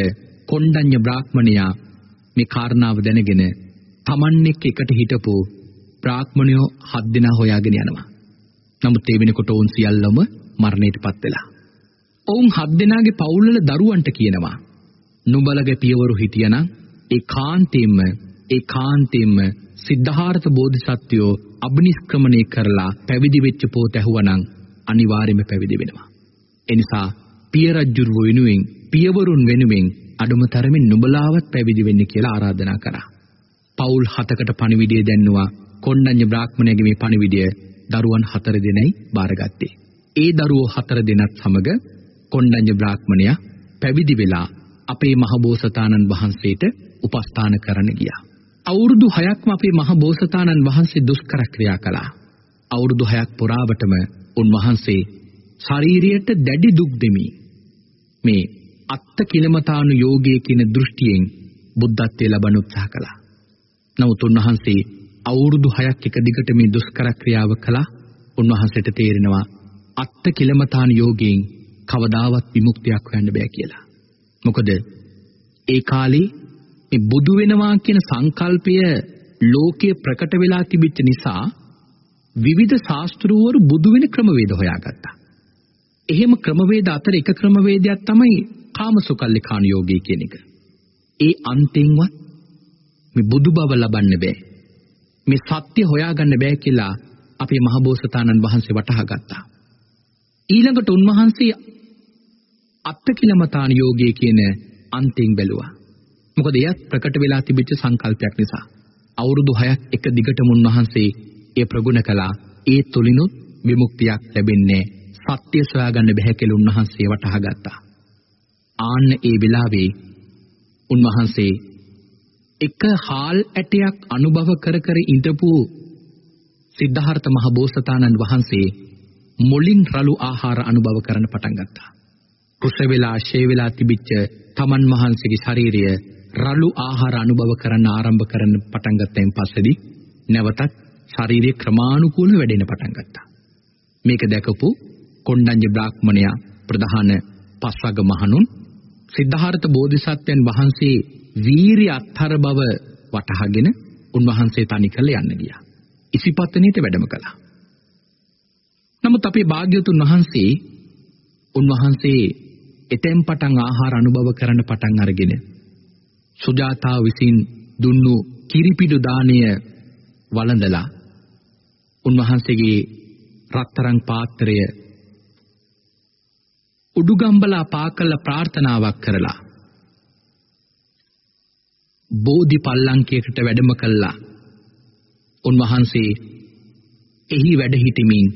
කොණ්ඩඤ්ඤ බ්‍රාහ්මණයා මේ කාරණාව දැනගෙන Taman එක්ක එකට හිටපු බ්‍රාහ්මණයෝ හත් දෙනා හොයාගෙන යනවා. නමුත් ඒ වෙනකොට ඔවුන් සියල්ලම මරණයටපත් වෙලා. ඔවුන් හත් දෙනාගේ පවුල්වල දරුවන්ට කියනවා නුඹලගේ පියවරු හිටියනම් ඒ කාන්තේම ඒ කාන්තේම සිද්ධාර්ථ බෝධිසත්වයෝ අබිනිෂ්ක්‍රමණය කරලා පැවිදි වෙච්ච පොත ඇහුවනම් අනිවාර්යයෙන්ම පැවිදි වෙනවා. එනිසා පිය රජුරුව වෙනුවෙන් පියවරුන් වෙනුවෙන් අඩුම තරමින් නුඹලාවත් පැවිදි වෙන්න කියලා ආරාධනා කරා. පවුල් හතකට පණිවිඩය දැන්නුවා කොණ්ඩඤ්ඤ බ්‍රාහ්මණයගේ මේ පණිවිඩය දරුවන් හතර දෙනයි බාරගත්තේ. ඒ දරුවෝ හතර දෙනත් සමග කොණ්ඩඤ්ඤ බ්‍රාහ්මණයා පැවිදි වෙලා අපේ මහබෝසතාණන් වහන්සේට උපස්ථාන කරන්න ගියා. අවුරුදු 6ක්ම අපේ මහබෝසතාණන් වහන්සේ දුෂ්කර ක්‍රියා කළා. අවුරුදු 6ක් පුරාවටම උන්වහන්සේ ශාරීරියට දැඩි දුක් දෙමි. මේ අත්ත කිලමතානු යෝගයේ කියන දෘෂ්ටියෙන් බුද්ධත්වයේ ලබන උත්සාහ කළා. නමුත් උන්වහන්සේ අවුරුදු 6ක් එක දිගට මේ දුෂ්කර ක්‍රියාව කළා. උන්වහන්සේට තේරෙනවා අත්ත කිලමතානු යෝගයෙන් කවදාවත් විමුක්තියක් හොයන්න බෑ කියලා. මොකද ඒ කාලේ මේ බුදු වෙනවා කියන සංකල්පය ලෝකයේ ප්‍රකට වෙලා තිබිච්ච නිසා විවිධ ශාස්ත්‍රූවරු බුදු වෙන ක්‍රමවේද හොයාගත්තා. එහෙම ක්‍රමවේද අතර එක ක්‍රමවේදයක් තමයි කාමසුකල්ලිකාන යෝගය කියන එක. ඒ අන්තිමවත් මේ බුදු බව ලබන්න බෑ. මේ සත්‍ය හොයාගන්න බෑ කියලා අපේ මහබෝසතාණන් වහන්සේ වටහා ගත්තා. ඊළඟට උන්වහන්සේ අත්තකිලමතාන යෝගය කියන අන්තිම බැලුවා. මොකද එයත් ප්‍රකට වෙලා තිබිච්ච සංකල්පයක් නිසා. අවුරුදු 6ක් එක දිගටම උන්වහන්සේ ඒ ප්‍රගුණ කළා. ඒ තුලිනුත් විමුක්තියක් ලැබෙන්නේ සත්‍ය සොයාගන්න බැහැ කියලා උන්වහන්සේ වටහා ගත්තා. ආන්න ඒ වෙලාවේ උන්වහන්සේ එක හාල් ඇටයක් අනුභව කර කර ඉඳපු සිද්ධාර්ථ මහ බෝසතාණන් වහන්සේ මුලින් රළු ආහාර අනුභව කරන්න පටන් ගත්තා. කුෂ වෙලා ෂේ වෙලා තිබිච්ච තමන් වහන්සේගේ ශරීරය රළු ආහාර අනුභව කරන්න ආරම්භ කරන්න පටන් ගත්තෙන් පස්සේදී නැවතත් ශාරීරික ක්‍රමානුකූලව වැඩෙන්න පටන් ගත්තා. මේක දැකපු කොණ්ඩඤ්ඤ බ්‍රාහ්මණයා ප්‍රධාන පස්වග මහණුන් සිද්ධාර්ථ බෝධිසත්වයන් වහන්සේ වීරිය අත්හර බව වටහාගෙන උන්වහන්සේ තනි කළ යන්න ගියා. ඉසිපතනෙට වැඩම කළා. නමුත් අපේ භාග්‍යවතුන් වහන්සේ උන්වහන්සේ එතෙන් පටන් ආහාර අනුභව කරන්න පටන් අරගෙන සුජාතා විසින් දුන්නු කිරිපිඩු දාණය වළඳලා උන්වහන්සේගේ රත්තරන් පාත්‍රය උඩුගම්බලා පාකල ප්‍රාර්ථනාවක් කරලා බෝධි පල්ලංකයකට වැඩම කළා. උන්වහන්සේ එහි වැඩ සිටමින්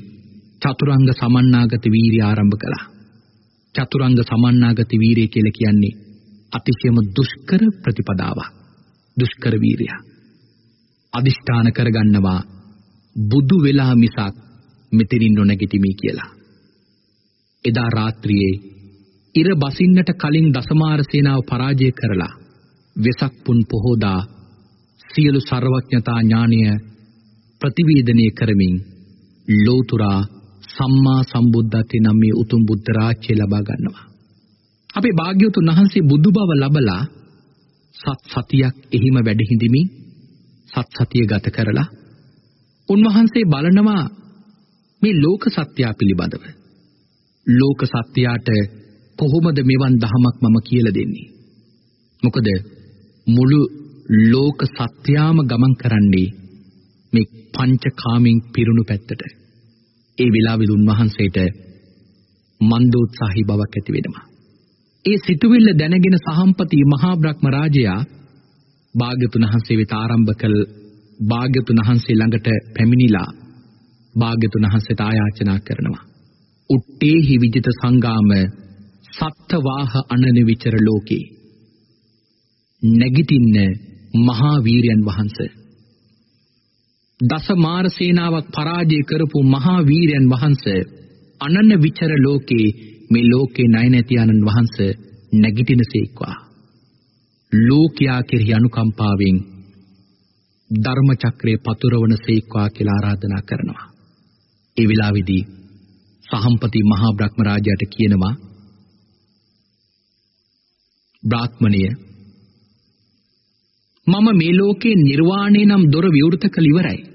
චතුරංග සමන්නාගත වීරිය ආරම්භ කළා. චතුරංග සමන්නාගත වීරිය කියලා කියන්නේ අතිශයම දුෂ්කර ප්‍රතිපදාවක්. දුෂ්කර වීරිය අදිෂ්ඨාන කරගන්නවා බුදු වෙලා මිසක් මෙතනින් නොනැගිටිමි කියලා. එදා රාත්‍රියේ ඉර බසින්නට කලින් දසමාර සේනාව පරාජය කරලා වෙසක් පුන් පොහෝදා සියලු ਸਰවඥතා ඥානය ප්‍රතිවේදනය කරමින් ලෝතුරා සම්මා සම්බුද්ධත්වයේ නම් මේ උතුම් බුද්ධ රාජ්‍යය ලබා ගන්නවා. අපේ භාග්‍යවතුන් වහන්සේ බුදු බව ලබලා සත් සතියක් එහිම වැඩ හිඳිමින් සත් සතිය ගත කරලා උන්වහන්සේ බලනවා මේ ලෝක සත්‍ය පිළිබඳව. ලෝක සත්‍යයට කොහොමද මෙවන් දහමක් මම කියලා දෙන්නේ? මොකද මුළු ලෝක සත්‍යාම ගමන් කරන්නේ මේ පංචකාමෙන් පිරුණු පැත්තට. ඒ විලාවිල උන්වහන්සේට මන්දෝත්සාහී බවක් ඇති වෙනවා. ඒ සිතුවිල්ල දැනගෙන සහම්පති මහා බ්‍රහ්ම රාජයා භාග්‍යතුන් වහන්සේ වෙත ආරම්භ කළ භාග්‍යතුන් වහන්සේ ළඟට පැමිණිලා භාග්‍යතුන් වහන්සේට ආයාචනා කරනවා. උත්තේහි විජිත සංගාම සත්ත්වාහ අනන විචර ලෝකේ. නැගිටින්න මහා වීරයන් වහන්සේ දස මාර සේනාවක් පරාජය කරපු මහා වීරයන් වහන්සේ අනන්න විචර ලෝකේ මේ ලෝකේ ණය නැති ආනන් වහන්සේ නැගිටිනසේක්වා ලෝකයා කෙරෙහි අනුකම්පාවෙන් ධර්ම චක්‍රයේ පතුරවන සේක්වා කියලා ආරාධනා කරනවා. ඒ වෙලාවේදී සහම්පති මහා බ්‍රහ්ම රාජයාට කියනවා බ්‍රාහ්මණය මම මේ ලෝකේ නිර්වාණය නම් දොර විවෘත කළ ඉවරයි.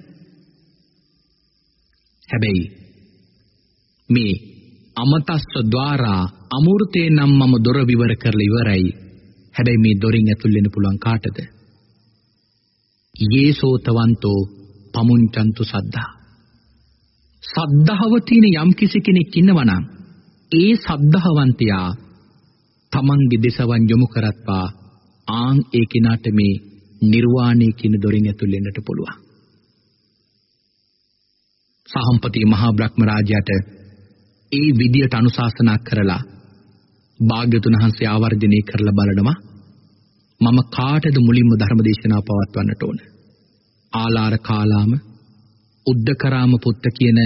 හැබැයි මේ අමතස්ස ద్వාරා අමූර්තේ නම් මම දොර විවර කරලා ඉවරයි. හැබැයි මේ දොරින් ඇතුල් වෙන්න පුළුවන් කාටද? යේසෝතවන්තෝ පමුංචන්තු සද්ධා. සද්ධාව තියෙන යම් කිසි කෙනෙක් ඉන්නවනම් ඒ සද්ධාවන්තයා තමන්ගේ දේශවන් යොමු කරත්වා ආන් ඒ කෙනාට මේ නිර්වාණය කියන දොරින් ඇතුල් වෙන්නට පුළුවන්. සහම්පති මහා බ්‍රහ්ම රාජයාට ඒ විදියට අනුශාසනා කරලා භාග්‍යතුන් වහන්සේ ආවර්ජනය කරලා බලනවා. මම කාටද මුලින්ම ධර්ම දේශනාව පවත්වන්නට ඕන? ආලාර කාලාම උද්දකරාම පුත්ත කියන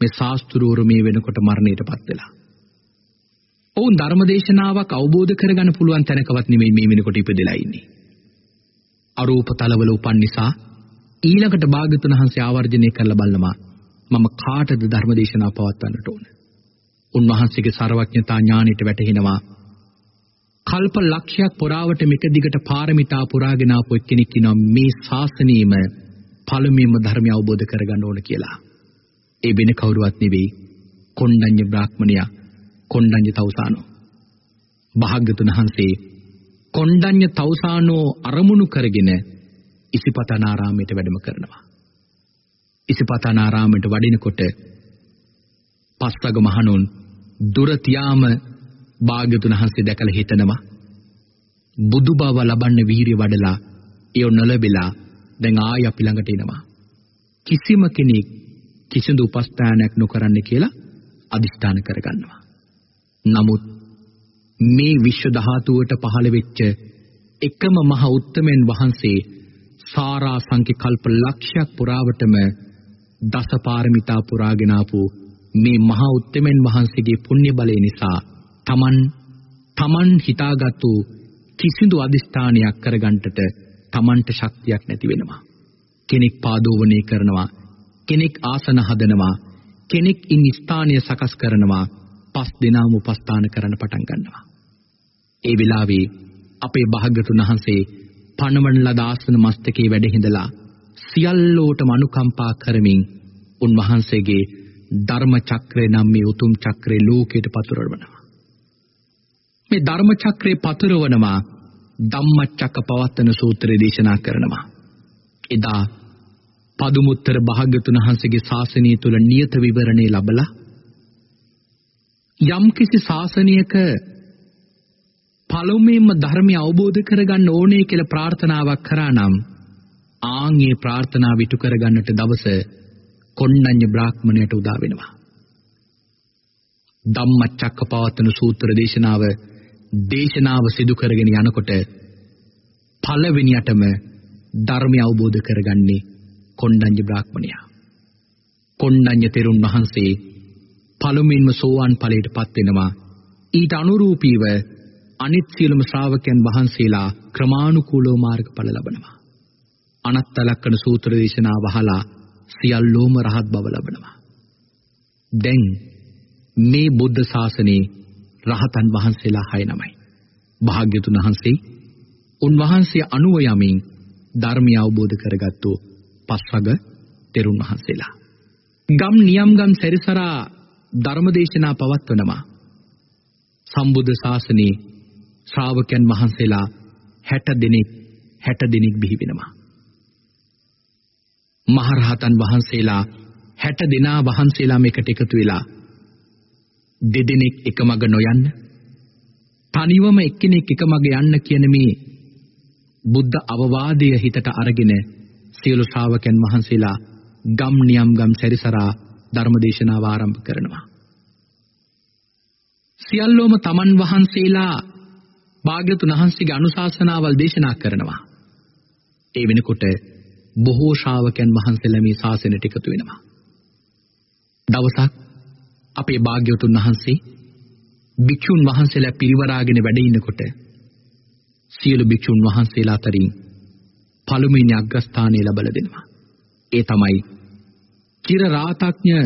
මේ ශාස්ත්‍රූරු මේ වෙනකොට මරණයටපත් වෙලා. ඔවුන් ධර්මදේශනාවක් අවබෝධ කරගන්න පුළුවන් තැනකවත් නෙමෙයි මේ වෙනකොට ඉපදෙලා ඉන්නේ. අරූප තලවල උපන් නිසා ඊළඟට භාග්‍යතුන් වහන්සේ ආවර්ජනය කරලා බලනවා. මම කාටද ධර්මදේශනා පවත්වන්නට ඕන. උන්වහන්සේගේ ਸਰවඥතා ඥාණයට වැටහෙනවා කල්ප ලක්ෂයක් පුරාවට මේක දිගට පාරමිතා පුරාගෙන ආපු එක්කෙනෙක් ඉනවා මේ ශාසනීයම පළමුවෙන්ම ධර්මය අවබෝධ කරගන්න ඕන කියලා. ඒ වෙන කවුරුවත් නෙවෙයි කොණ්ඩඤ්ඤ බ්‍රාහ්මණයා කොණ්ඩඤ්ඤ තවුසානෝ. භාග්‍යතුන් වහන්සේ කොණ්ඩඤ්ඤ තවුසානෝ අරමුණු කරගෙන ඉසිපතනාරාමයට වැඩම කරනවා. ඉසිපතනාරාමයට වඩිනකොට පස්වග මහණුන් දුර තියාම භාග්‍යතුන් වහන්සේ දැකලා හිතනවා බුදු බව ලබන්න වීරිය වඩලා ඒ නොලැබිලා දැන් ආයි අපි ළඟට එනවා. කිසිම කෙනෙක් කිසිදු උපස්ථානයක් නොකරන්න කියලා අදිස්ථාන කරගන්නවා. නමුත් මේ විශ්ව ධාතුවට පහළ වෙච්ච එකම මහ උත්තමයන් වහන්සේ සාරා සංඛ්‍ය කල්ප ලක්ෂයක් පුරාවටම දසපාරමිතා පුරාගෙන ආපු මේ මහා උත්තමයන් වහන්සේගේ පුණ්‍ය බලය නිසා තමන් තමන් හිතාගත්තු කිසිදු අදිස්ථානයක් කරගන්නට තමන්ට ශක්තියක් නැති වෙනවා. කෙනෙක් පාදෝවණය කරනවා, කෙනෙක් ආසන හදනවා, කෙනෙක් ඉන් ස්ථානය සකස් කරනවා, පස් දෙනාම උපස්ථාන කරන්න පටන් ගන්නවා. ඒ වෙලාවේ අපේ භාග්‍යතුන් වහන්සේ පණවන ලද ආසන මස්තකේ වැඩ හිඳලා සියල්ලෝටම අනුකම්පා කරමින් උන්වහන්සේගේ ධර්ම චක්‍රය නම් මේ උතුම් චක්‍රේ ලෝකයට පතුරවනවා. මේ ධර්ම චක්‍රේ පතුරවනවා ධම්මචක්ක පවත්තන සූත්‍රය දේශනා කරනවා. එදා පදුමුත්තර භාග්‍යතුන් වහන්සේගේ ශාසනය තුල නියත විවරණේ ලැබලා යම්කිසි ශාසනයක පළමුවෙන්ම ධර්මය අවබෝධ කරගන්න ඕනේ කියලා ප්‍රාර්ථනාවක් කරා නම් ආන් ඒ ප්‍රාර්ථනාව ඉටු කරගන්නට දවස කොණ්ණඤ්ඤ බ්‍රාහ්මණයට උදා වෙනවා. ධම්මචක්කපවත්තන සූත්‍ර දේශනාව දේශනාව සිදු කරගෙන යනකොට පළවෙනියටම ධර්මය අවබෝධ කරගන්නේ කොණ්ඩඤ්ඤ බ්‍රාහ්මණයා. කොණ්ඩඤ්ඤ තෙරුන් වහන්සේ පළමුවෙන්ම සෝවාන් ඵලයට පත් වෙනවා. ඊට අනුරූපීව අනිත් සියලුම ශ්‍රාවකයන් වහන්සේලා ක්‍රමානුකූලව මාර්ගඵල ලබනවා. අනත්ත ලක්කන සූත්‍ර දේශනාව අහලා සියල්ලෝම රහත් බව ලබනවා. දැන් මේ බුද්ධ ශාසනයේ රහතන් වහන්සේලා 6 නමයි. භාග්‍යතුන් වහන්සේ උන්වහන්සේ අනුව යමින් ධර්මය අවබෝධ කරගත්තු පස්වග තෙරුන් වහන්සේලා. ගම් නියම් ගම් සැරිසරා ධර්මදේශනා පවත්වනවා. සම්බුද්ධ ශාසනයේ ශ්‍රාවකයන් වහන්සේලා 60 දෙනෙක් 60 දෙනෙක් බිහි වෙනවා. මහරහතන් වහන්සේලා 60 දෙනා වහන්සේලා මේකට එකතු වෙලා දෙදෙනෙක් එක මග නොයන්න තනිවම එක්කෙනෙක් එක මග යන්න කියන මේ බුද්ධ අවවාදය හිතට අරගෙන සියලු ශ්‍රාවකයන් වහන්සේලා ගම් නියම් ගම් සැරිසරා ධර්මදේශනාව ආරම්භ කරනවා. සියල්ලෝම තමන් වහන්සේලා භාග්‍යතුන් වහන්සේගේ අනුශාසනාවල් දේශනා කරනවා. ඒ වෙනකොට බොහෝ ශ්‍රාවකයන් වහන්සේලා මේ ශාසනයට එකතු වෙනවා. දවසක් අපේ භාග්‍යවතුන් වහන්සේ භික්ෂුන් වහන්සේලා පිරිවරාගෙන වැඩ ඉන්නකොට සියලු භික්ෂුන් වහන්සේලා අතරින් පළමුවෙනි අග්‍රස්ථානය ලැබලා දෙනවා. ඒ තමයි චිර රාතඥ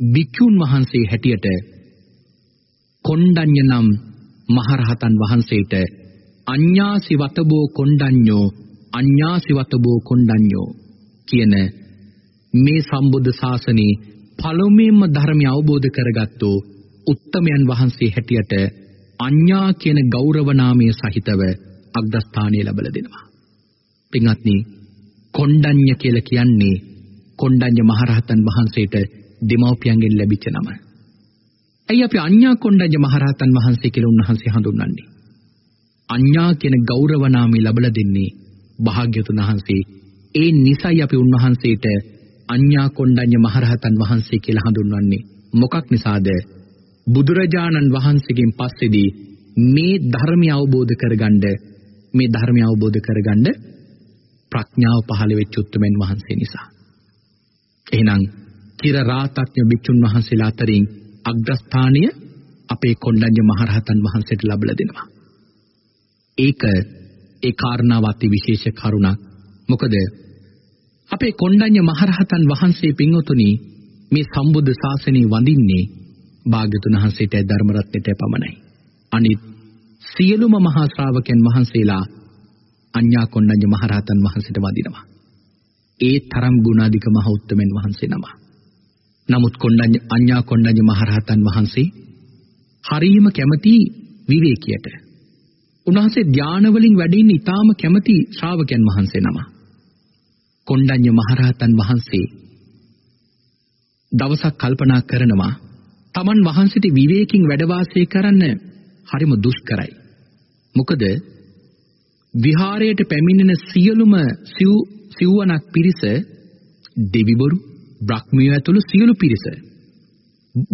භික්ෂුන් වහන්සේ හැටියට කොණ්ඩඤ්ඤ නම් මහරහතන් වහන්සේට අඤ්ඤාසිවතබෝ කොණ්ඩඤ්ඤෝ අඤ්ඤාසිවතබෝ කොණ්ඩඤ්ඤෝ කියන මේ සම්බුද්ධ ශාසනයේ පළමුවෙන්ම ධර්මය අවබෝධ කරගත්තු උත්තමයන් වහන්සේ හැටියට අඤ්ඤා කියන ගෞරව නාමය සහිතව අග්‍රස්ථානය ලැබලා දෙනවා. පින්වත්නි කොණ්ඩඤ්ඤ කියලා කියන්නේ කොණ්ඩඤ්ඤ මහරහතන් වහන්සේට දෙමව්පියන්ගෙන් ලැබිච්ච නම. ඇයි අපි අඤ්ඤා කොණ්ඩඤ්ඤ මහරහතන් වහන්සේ කියලා උන්වහන්සේ හඳුන්වන්නේ? අඤ්ඤා කියන ගෞරව නාමය ලැබලා දෙන්නේ භාග්‍යතුන් වහන්සේ. ඒ නිසයි අපි උන්වහන්සේට අඤ්ඤා කොණ්ඩඤ්ඤ මහරහතන් වහන්සේ කියලා හඳුන්වන්නේ. මොකක් නිසාද? බුදුරජාණන් වහන්සේගෙන් පස්සේදී මේ ධර්මය අවබෝධ කරගන්න මේ ධර්මය අවබෝධ කරගන්න ප්‍රඥාව පහළ වෙච්ච උත්තරමන් වහන්සේ නිසා. එහෙනම් චිර රාතඥ භික්ෂුන් වහන්සේලා අතරින් අග්‍රස්ථානීය අපේ කොණ්ඩඤ්ඤ මහරහතන් වහන්සේට ලැබලා දෙනවා. ඒක ඒ කාරණාව අති විශේෂ කරුණක්. මොකද අපේ කොණ්ඩඤ්ඤ මහරහතන් වහන්සේ පින්වතුනි මේ සම්බුද්ධ ශාසනය වඳින්නේ භාග්‍යතුන් වහන්සේට ධර්ම රත්නයට පමණයි. අනිත් සියලුම මහා ශ්‍රාවකයන් වහන්සේලා අඤ්ඤා කොණ්ඩඤ්ඤ මහරහතන් වහන්සේට වඳිනවා. ඒ තරම් ගුණාධික මහ උත්තමෙන් වහන්සේ නම. නමුත් කොණ්ඩඤ්ඤ අඤ්ඤා කොණ්ඩඤ්ඤ මහරහතන් වහන්සේ හරීම කැමති විවේකයට. උන්වහන්සේ ධාන වලින් වැඩි ඉන්න ඊටාම කැමති ශ්‍රාවකයන් වහන්සේ නම. කොණ්ඩඤ්ඤ මහරහතන් වහන්සේ දවසක් කල්පනා කරනවා තමන් වහන්සේට විවේකයෙන් වැඩ වාසය කරන්න හරිම දුෂ්කරයි. මොකද විහාරයට පැමිණෙන සියලුම සිව් සිව්වනක් පිරිස දෙවිවරු බ්‍රහ්මිය ඇතුළු සියලු පිරිස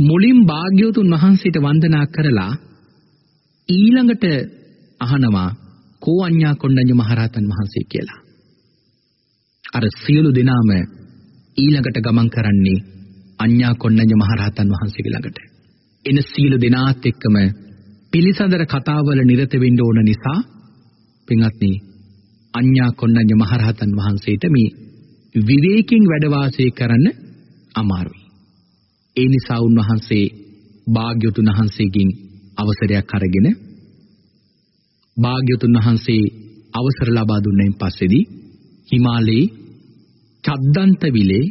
මුලින් භාග්‍යවතුන් වහන්සේට වන්දනා කරලා ඊළඟට අහනවා කෝ අඤ්ඤා කොණ්ඩඤ්ඤ මහරහතන් වහන්සේ කියලා. අර සියලු දෙනාම ඊළඟට ගමන් කරන්නේ අඤ්ඤා කොණ්ඩඤ්ඤ මහරහතන් වහන්සේ ළඟට. එන සියලු දෙනාත් එක්කම පිළිසඳර කතාවල නිරත වෙන්න ඕන නිසා පින්වත්නි අඤ්ඤා කොණ්ඩඤ්ඤ මහරහතන් වහන්සේට මේ විවේකයෙන් වැඩ වාසය කරන්න අමාරුයි. ඒ නිසා උන්වහන්සේ භාග්‍යවතුන් වහන්සේගෙන් අවසරයක් අරගෙන භාග්‍යවතුන් වහන්සේ අවසර ලබා දුන්නෙන් පස්සේදී හිමාලයේ චද්දන්ත විලේ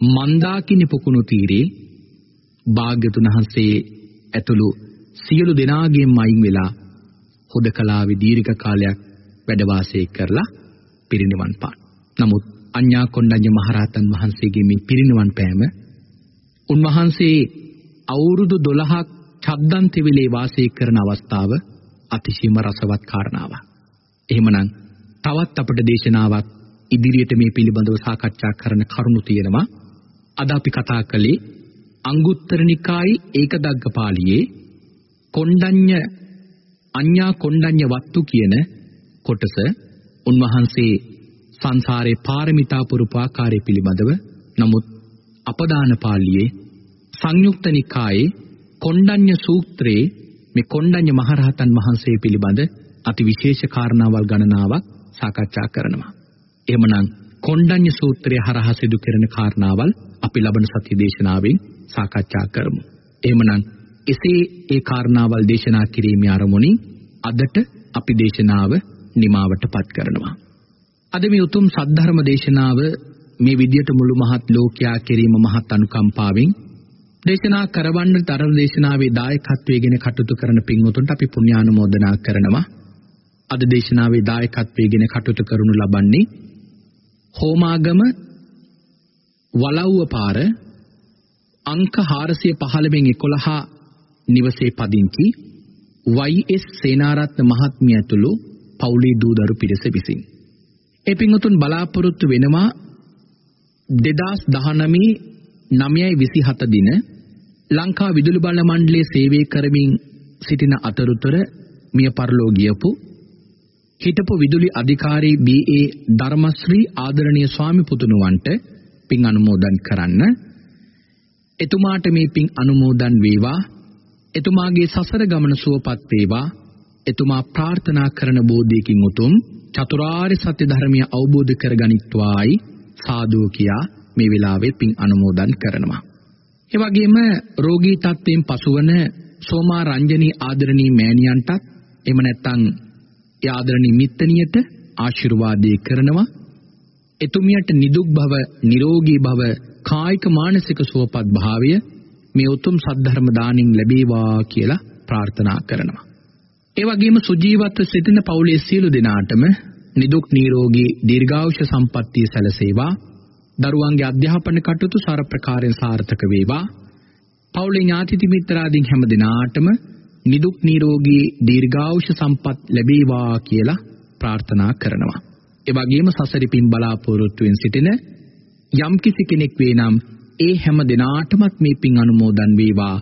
මන්දාකිනි පුකුණු තීරේ භාග්‍යතුන් වහන්සේ ඇතුළු සියලු දෙනාගේම අයින් වෙලා හුදකලාවේ දීර්ඝ කාලයක් වැඩ වාසය කරලා පිරිනිවන් පාන. නමුත් අඤ්ඤා කොණ්ඩඤ්ඤ මහරහතන් වහන්සේගේ මේ පිරිනිවන් පෑම උන්වහන්සේ අවුරුදු 12ක් චද්දන්තෙවිලේ වාසය කරන අවස්ථාව අතිශයම රසවත් කාරණාවක්. එහෙමනම් තවත් අපට දේශනාවක් ඉදිරියට මේ පිළිබඳව සාකච්ඡා කරන කරුණු තියෙනවා. අද අපි කතා කළේ අංගුත්තර නිකායේ ඒකදග්ගපාළියේ කොණ්ඩඤ්ඤ අඤ්ඤා කොණ්ඩඤ්ඤ වත්තු කියන කොටස උන්වහන්සේ සංසාරේ පාරමිතා පුරුපු ආකාරය පිළිබඳව නමුත් අපදාන පාළියේ සංයුක්ත නිකායේ කොණ්ඩඤ්ඤ සූත්‍රයේ මේ කොණ්ඩඤ්ඤ මහරහතන් වහන්සේ පිළිබඳ අති විශේෂ කාරණාවල් ගණනාවක් සාකච්ඡා කරනවා. එහෙමනම් කොණ්ඩඤ්ඤ සූත්‍රය හරහා සිදු කරන කාරණාවල් අපි ලබන සත්‍ය දේශනාවෙන් සාකච්ඡා කරමු. එහෙමනම් එසේ ඒ කාරණාවල් දේශනා කිරීමේ අරමුණින් අදට අපි දේශනාව නිමාවටපත් කරනවා. අද මේ උතුම් සද්ධර්ම දේශනාව මේ විදියට මුළු මහත් ලෝකයා කෙරීම මහත් අනුකම්පාවෙන් දේශනා කරවන්න තරම් දේශනාවේ දායකත්වයේගෙන කටයුතු කරන පින්වතුන්ට අපි පුණ්‍යානුමෝදනා කරනවා. අද දේශනාවේ දායකත්වයේගෙන කටයුතු කරනු ලබන්නේ හෝමාගම වලව්ව පාර අංක 415 11 නිවසේ පදිංචි වයි.එස්. සේනාරත්න මහත්මිය ඇතුළු පවුලේ දූදරු පිරිස විසින්. ඒ පින්වතුන් බලාපොරොත්තු වෙනවා 2019 9.27 දින ලංකා විදුලි බල මණ්ඩලයේ සේවය කරමින් සිටින අතරතුර මිය පරලෝ ගියපු හිටපු විදුලි අධිකාරී බී.ඒ. ධර්මශ්‍රී ආදරණීය ස්වාමි පුතුණුවන්ට පින් අනුමෝදන් කරන්න එතුමාට මේ පින් අනුමෝදන් වේවා එතුමාගේ සසර ගමන සුවපත් වේවා එතුමා ප්‍රාර්ථනා කරන බෝධියකින් උතුම් චතුරාර්ය සත්‍ය ධර්මය අවබෝධ කරගනිත්වායි සාදු කියා මේ වෙලාවේ පින් අනුමෝදන් කරනවා. ඒ වගේම රෝගී තත්ත්වයෙන් පසුවන සෝමා රංජනී ආදරණී මෑණියන්ටත් එහෙම නැත්නම් ඒ ආදරණී මිත්තනියට ආශිර්වාදේ කරනවා. එතුමියට නිදුක් භව, නිරෝගී භව, කායික මානසික සුවපත් භාවය මේ උතුම් සද්ධර්ම දාණයෙන් ලැබේවා කියලා ප්‍රාර්ථනා කරනවා. ඒ වගේම සුජීවත්ව සිටින පවුලේ සියලු දෙනාටම නිදුක් නිරෝගී දීර්ඝායුෂ සම්පන්නිය සැලසේවා. දරුවන්ගේ අධ්‍යාපන කටයුතු සාර ප්‍රකාරයෙන් සාර්ථක වේවා. පවුලේ ඥාති මිත්‍රාදීන් හැම දිනාටම නිදුක් නිරෝගී දීර්ඝායුෂ සම්පත් ලැබේවා කියලා ප්‍රාර්ථනා කරනවා. ඒ වගේම සසරිපින් බලාපොරොත්තුෙන් සිටින යම්කිසි කෙනෙක් වේ නම් ඒ හැම දිනාටමත් මේ පින් අනුමෝදන් වේවා.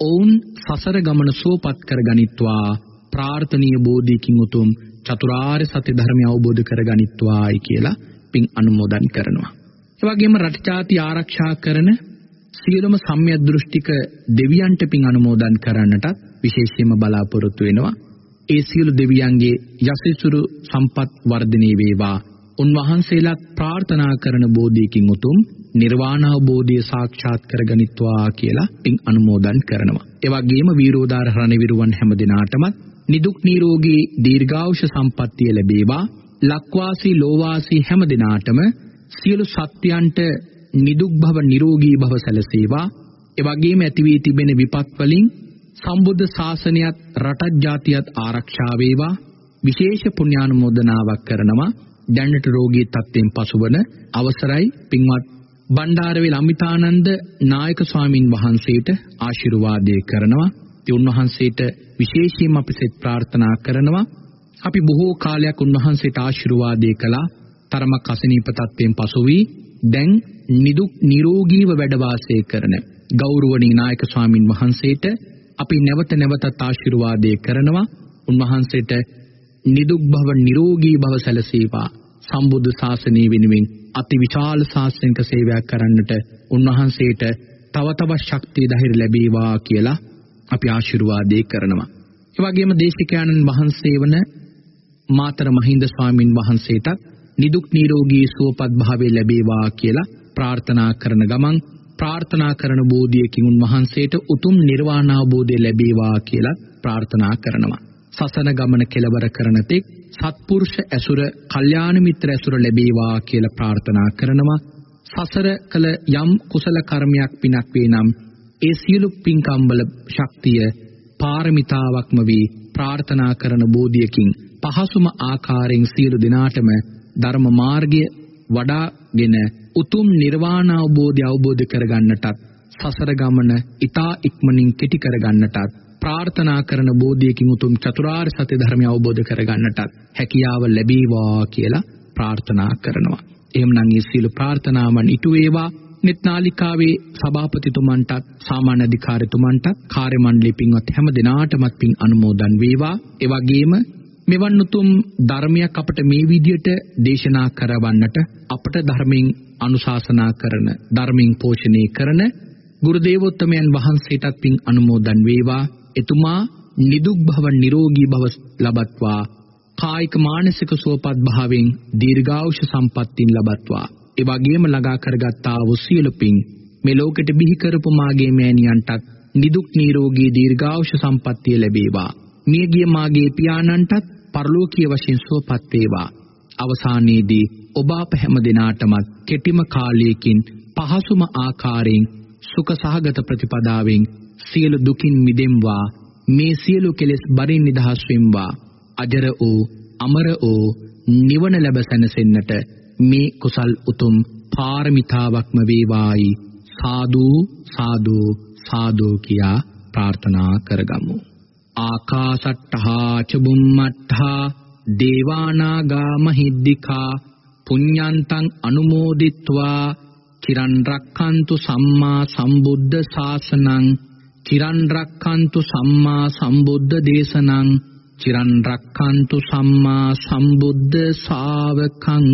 ඔවුන් සසර ගමන සුවපත් කරගනිත්වා ප්‍රාර්ථනීය බෝධියකින් උතුම් චතුරාර්ය සත්‍ය ධර්මය අවබෝධ කරගනිත්වායි කියලා පින් අනුමෝදන් කරනවා. ඒ වගේම රට ජාති ආරක්ෂා කරන සියලුම සම්‍යක් දෘෂ්ටික දෙවියන්ට පින් අනුමෝදන් කරන්නටත් විශේෂයෙන්ම බලාපොරොත්තු වෙනවා. ඒ සියලු දෙවියන්ගේ යසිසුරු සම්පත් වර්ධනය වේවා. උන්වහන්සේලාත් ප්‍රාර්ථනා කරන බෝධියකින් උතුම් නිර්වාණ අවබෝධය සාක්ෂාත් කරගනිත්වා කියලා පින් අනුමෝදන් කරනවා. ඒ වගේම වීරෝදාර රණවිරුවන් හැම දිනාටමත් නිදුක් නිරෝගී දීර්ඝායුෂ සම්පන්නිය ලැබේවා. ලක්වාසී ලෝවාසී හැම දිනාටම සියලු සත්‍යයන්ට නිදුක් භව නිරෝගී භව සැලසේවා. ඒ වගේම ඇති වී තිබෙන විපත් වලින් සම්බුද්ධ ශාසනයත් රටත් ජාතියත් ආරක්ෂා වේවා. විශේෂ පුණ්‍යානුමෝදනාවක් කරනවා. දැනට රෝගී තත්ත්වයෙන් පසුවන අවසරයි පින්වත් බණ්ඩාරවේල අමිතානන්ද නායක ස්වාමින් වහන්සේට ආශිර්වාදය කරනවා. ඒ උන්වහන්සේට විශේෂයෙන්ම අපි සෙත් ප්‍රාර්ථනා කරනවා. අපි බොහෝ කාලයක් උන්වහන්සේට ආශිර්වාදය කළා. තරමක් අසනීප තත්ත්වයෙන් පසු වී දැන් නිදුක් නිරෝගීව වැඩ වාසය කරන ගෞරවනීය නායක ස්වාමින් වහන්සේට අපි නැවත නැවතත් ආශිර්වාදේ කරනවා. උන්වහන්සේට නිදුක් භව නිරෝගී භව සැලසේවා. සම්බුද්ධ ශාසනය වෙනුවෙන් අති විශාල ශාස්ත්‍රනික සේවයක් කරන්නට උන්වහන්සේට තව තවත් ශක්තිය ධෛර්ය ලැබේවා කියලා අපි ආශිර්වාදේ කරනවා. ඒ වගේම දේශිකානන් වහන්සේ වන මාතර මහින්ද ස්වාමින් වහන්සේටත් නිදුක් නිරෝගී සුවපත් භාවය ලැබේවා කියලා ප්‍රාර්ථනා කරන ගමන් ප්‍රාර්ථනා කරන බෝධියකින් උන්වහන්සේට උතුම් නිර්වාණ අවබෝධය ලැබේවා කියලා ප්‍රාර්ථනා කරනවා. සසන ගමන කෙලවර කරන තෙක් සත්පුරුෂ ඇසුර, කල්යාණ මිත්‍ර ඇසුර ලැබේවා කියලා ප්‍රාර්ථනා කරනවා. සසර කළ යම් කුසල කර්මයක් පිනක් වේ නම් ඒ සියලු පින්කම් වල ශක්තිය පාරමිතාවක්ම වී ප්‍රාර්ථනා කරන බෝධියකින් පහසුම ආකාරයෙන් සියලු දිනාටම ධර්ම මාර්ගය වඩාගෙන උතුම් නිර්වාණ අවබෝධය අවබෝධ කරගන්නටත් සසර ගමන ඊතා ඉක්මනින් කෙටි කරගන්නටත් ප්‍රාර්ථනා කරන බෝධියකින් උතුම් චතුරාර්ය සත්‍ය ධර්මය අවබෝධ කරගන්නටත් හැකියාව ලැබේවා කියලා ප්‍රාර්ථනා කරනවා. එහෙමනම් මේ සීල ප්‍රාර්ථනාවන් ඉටු වේවා නිත්නාලිකාවේ සභාපතිතුමන්ටත් සාමාන්‍ය අධිකාරිතුමන්ටත් කාර්ය මණ්ඩලෙ පින්වත් හැම දෙනාටමත් පින් අනුමෝදන් වේවා. ඒ වගේම මෙවන් උතුම් ධර්මයක් අපට මේ විදියට දේශනා කරවන්නට අපට ධර්මයෙන් අනුශාසනා කරන ධර්මයෙන් පෝෂණය කරන ගුරු දේවෝත්තමයන් වහන්සේටත් පින් අනුමෝදන් වේවා. එතුමා නිදුක් භව නිරෝගී භව ලබත්වා. කායික මානසික සුවපත් භාවයෙන් දීර්ඝායුෂ සම්පත්තින් ලබත්වා. ඒ වගේම ළඟා කරගත්තා වූ සියලු පින් මේ ලෝකෙට බිහි කරපු මාගේ මෑණියන්ටත් නිදුක් නිරෝගී දීර්ඝායුෂ සම්පත්තිය ලැබේවා. මියගිය මාගේ පියාණන්ටත් පරලෝකීය වශයෙන් සුවපත් වේවා. අවසානයේදී ඔබ අප හැම දිනාටමත් කෙටිම කාලයකින් පහසුම ආකාරයෙන් සුඛ සහගත ප්‍රතිපදාවෙන් සියලු දුකින් මිදෙම්වා. මේ සියලු කෙලෙස් බරින් නිදහස් වෙම්වා. අජර වූ අමර වූ නිවන ලැබ සැනසෙන්නට මේ කුසල් උතුම් පාරමිතාවක්ම වේවායි. සාදු සාදු සාදු කියා ප්‍රාර්ථනා කරගමු. ආකාසට්ඨා ච බුම්මට්ඨා දේවානාගා මහිද්దికා පුඤ්ඤන්තං අනුමෝදිත්වා චිරන් රක්ඛන්තු සම්මා සම්බුද්ධ ශාසනං චිරන් රක්ඛන්තු සම්මා සම්බුද්ධ දේශනං චිරන් රක්ඛන්තු සම්මා සම්බුද්ධ ශාවකං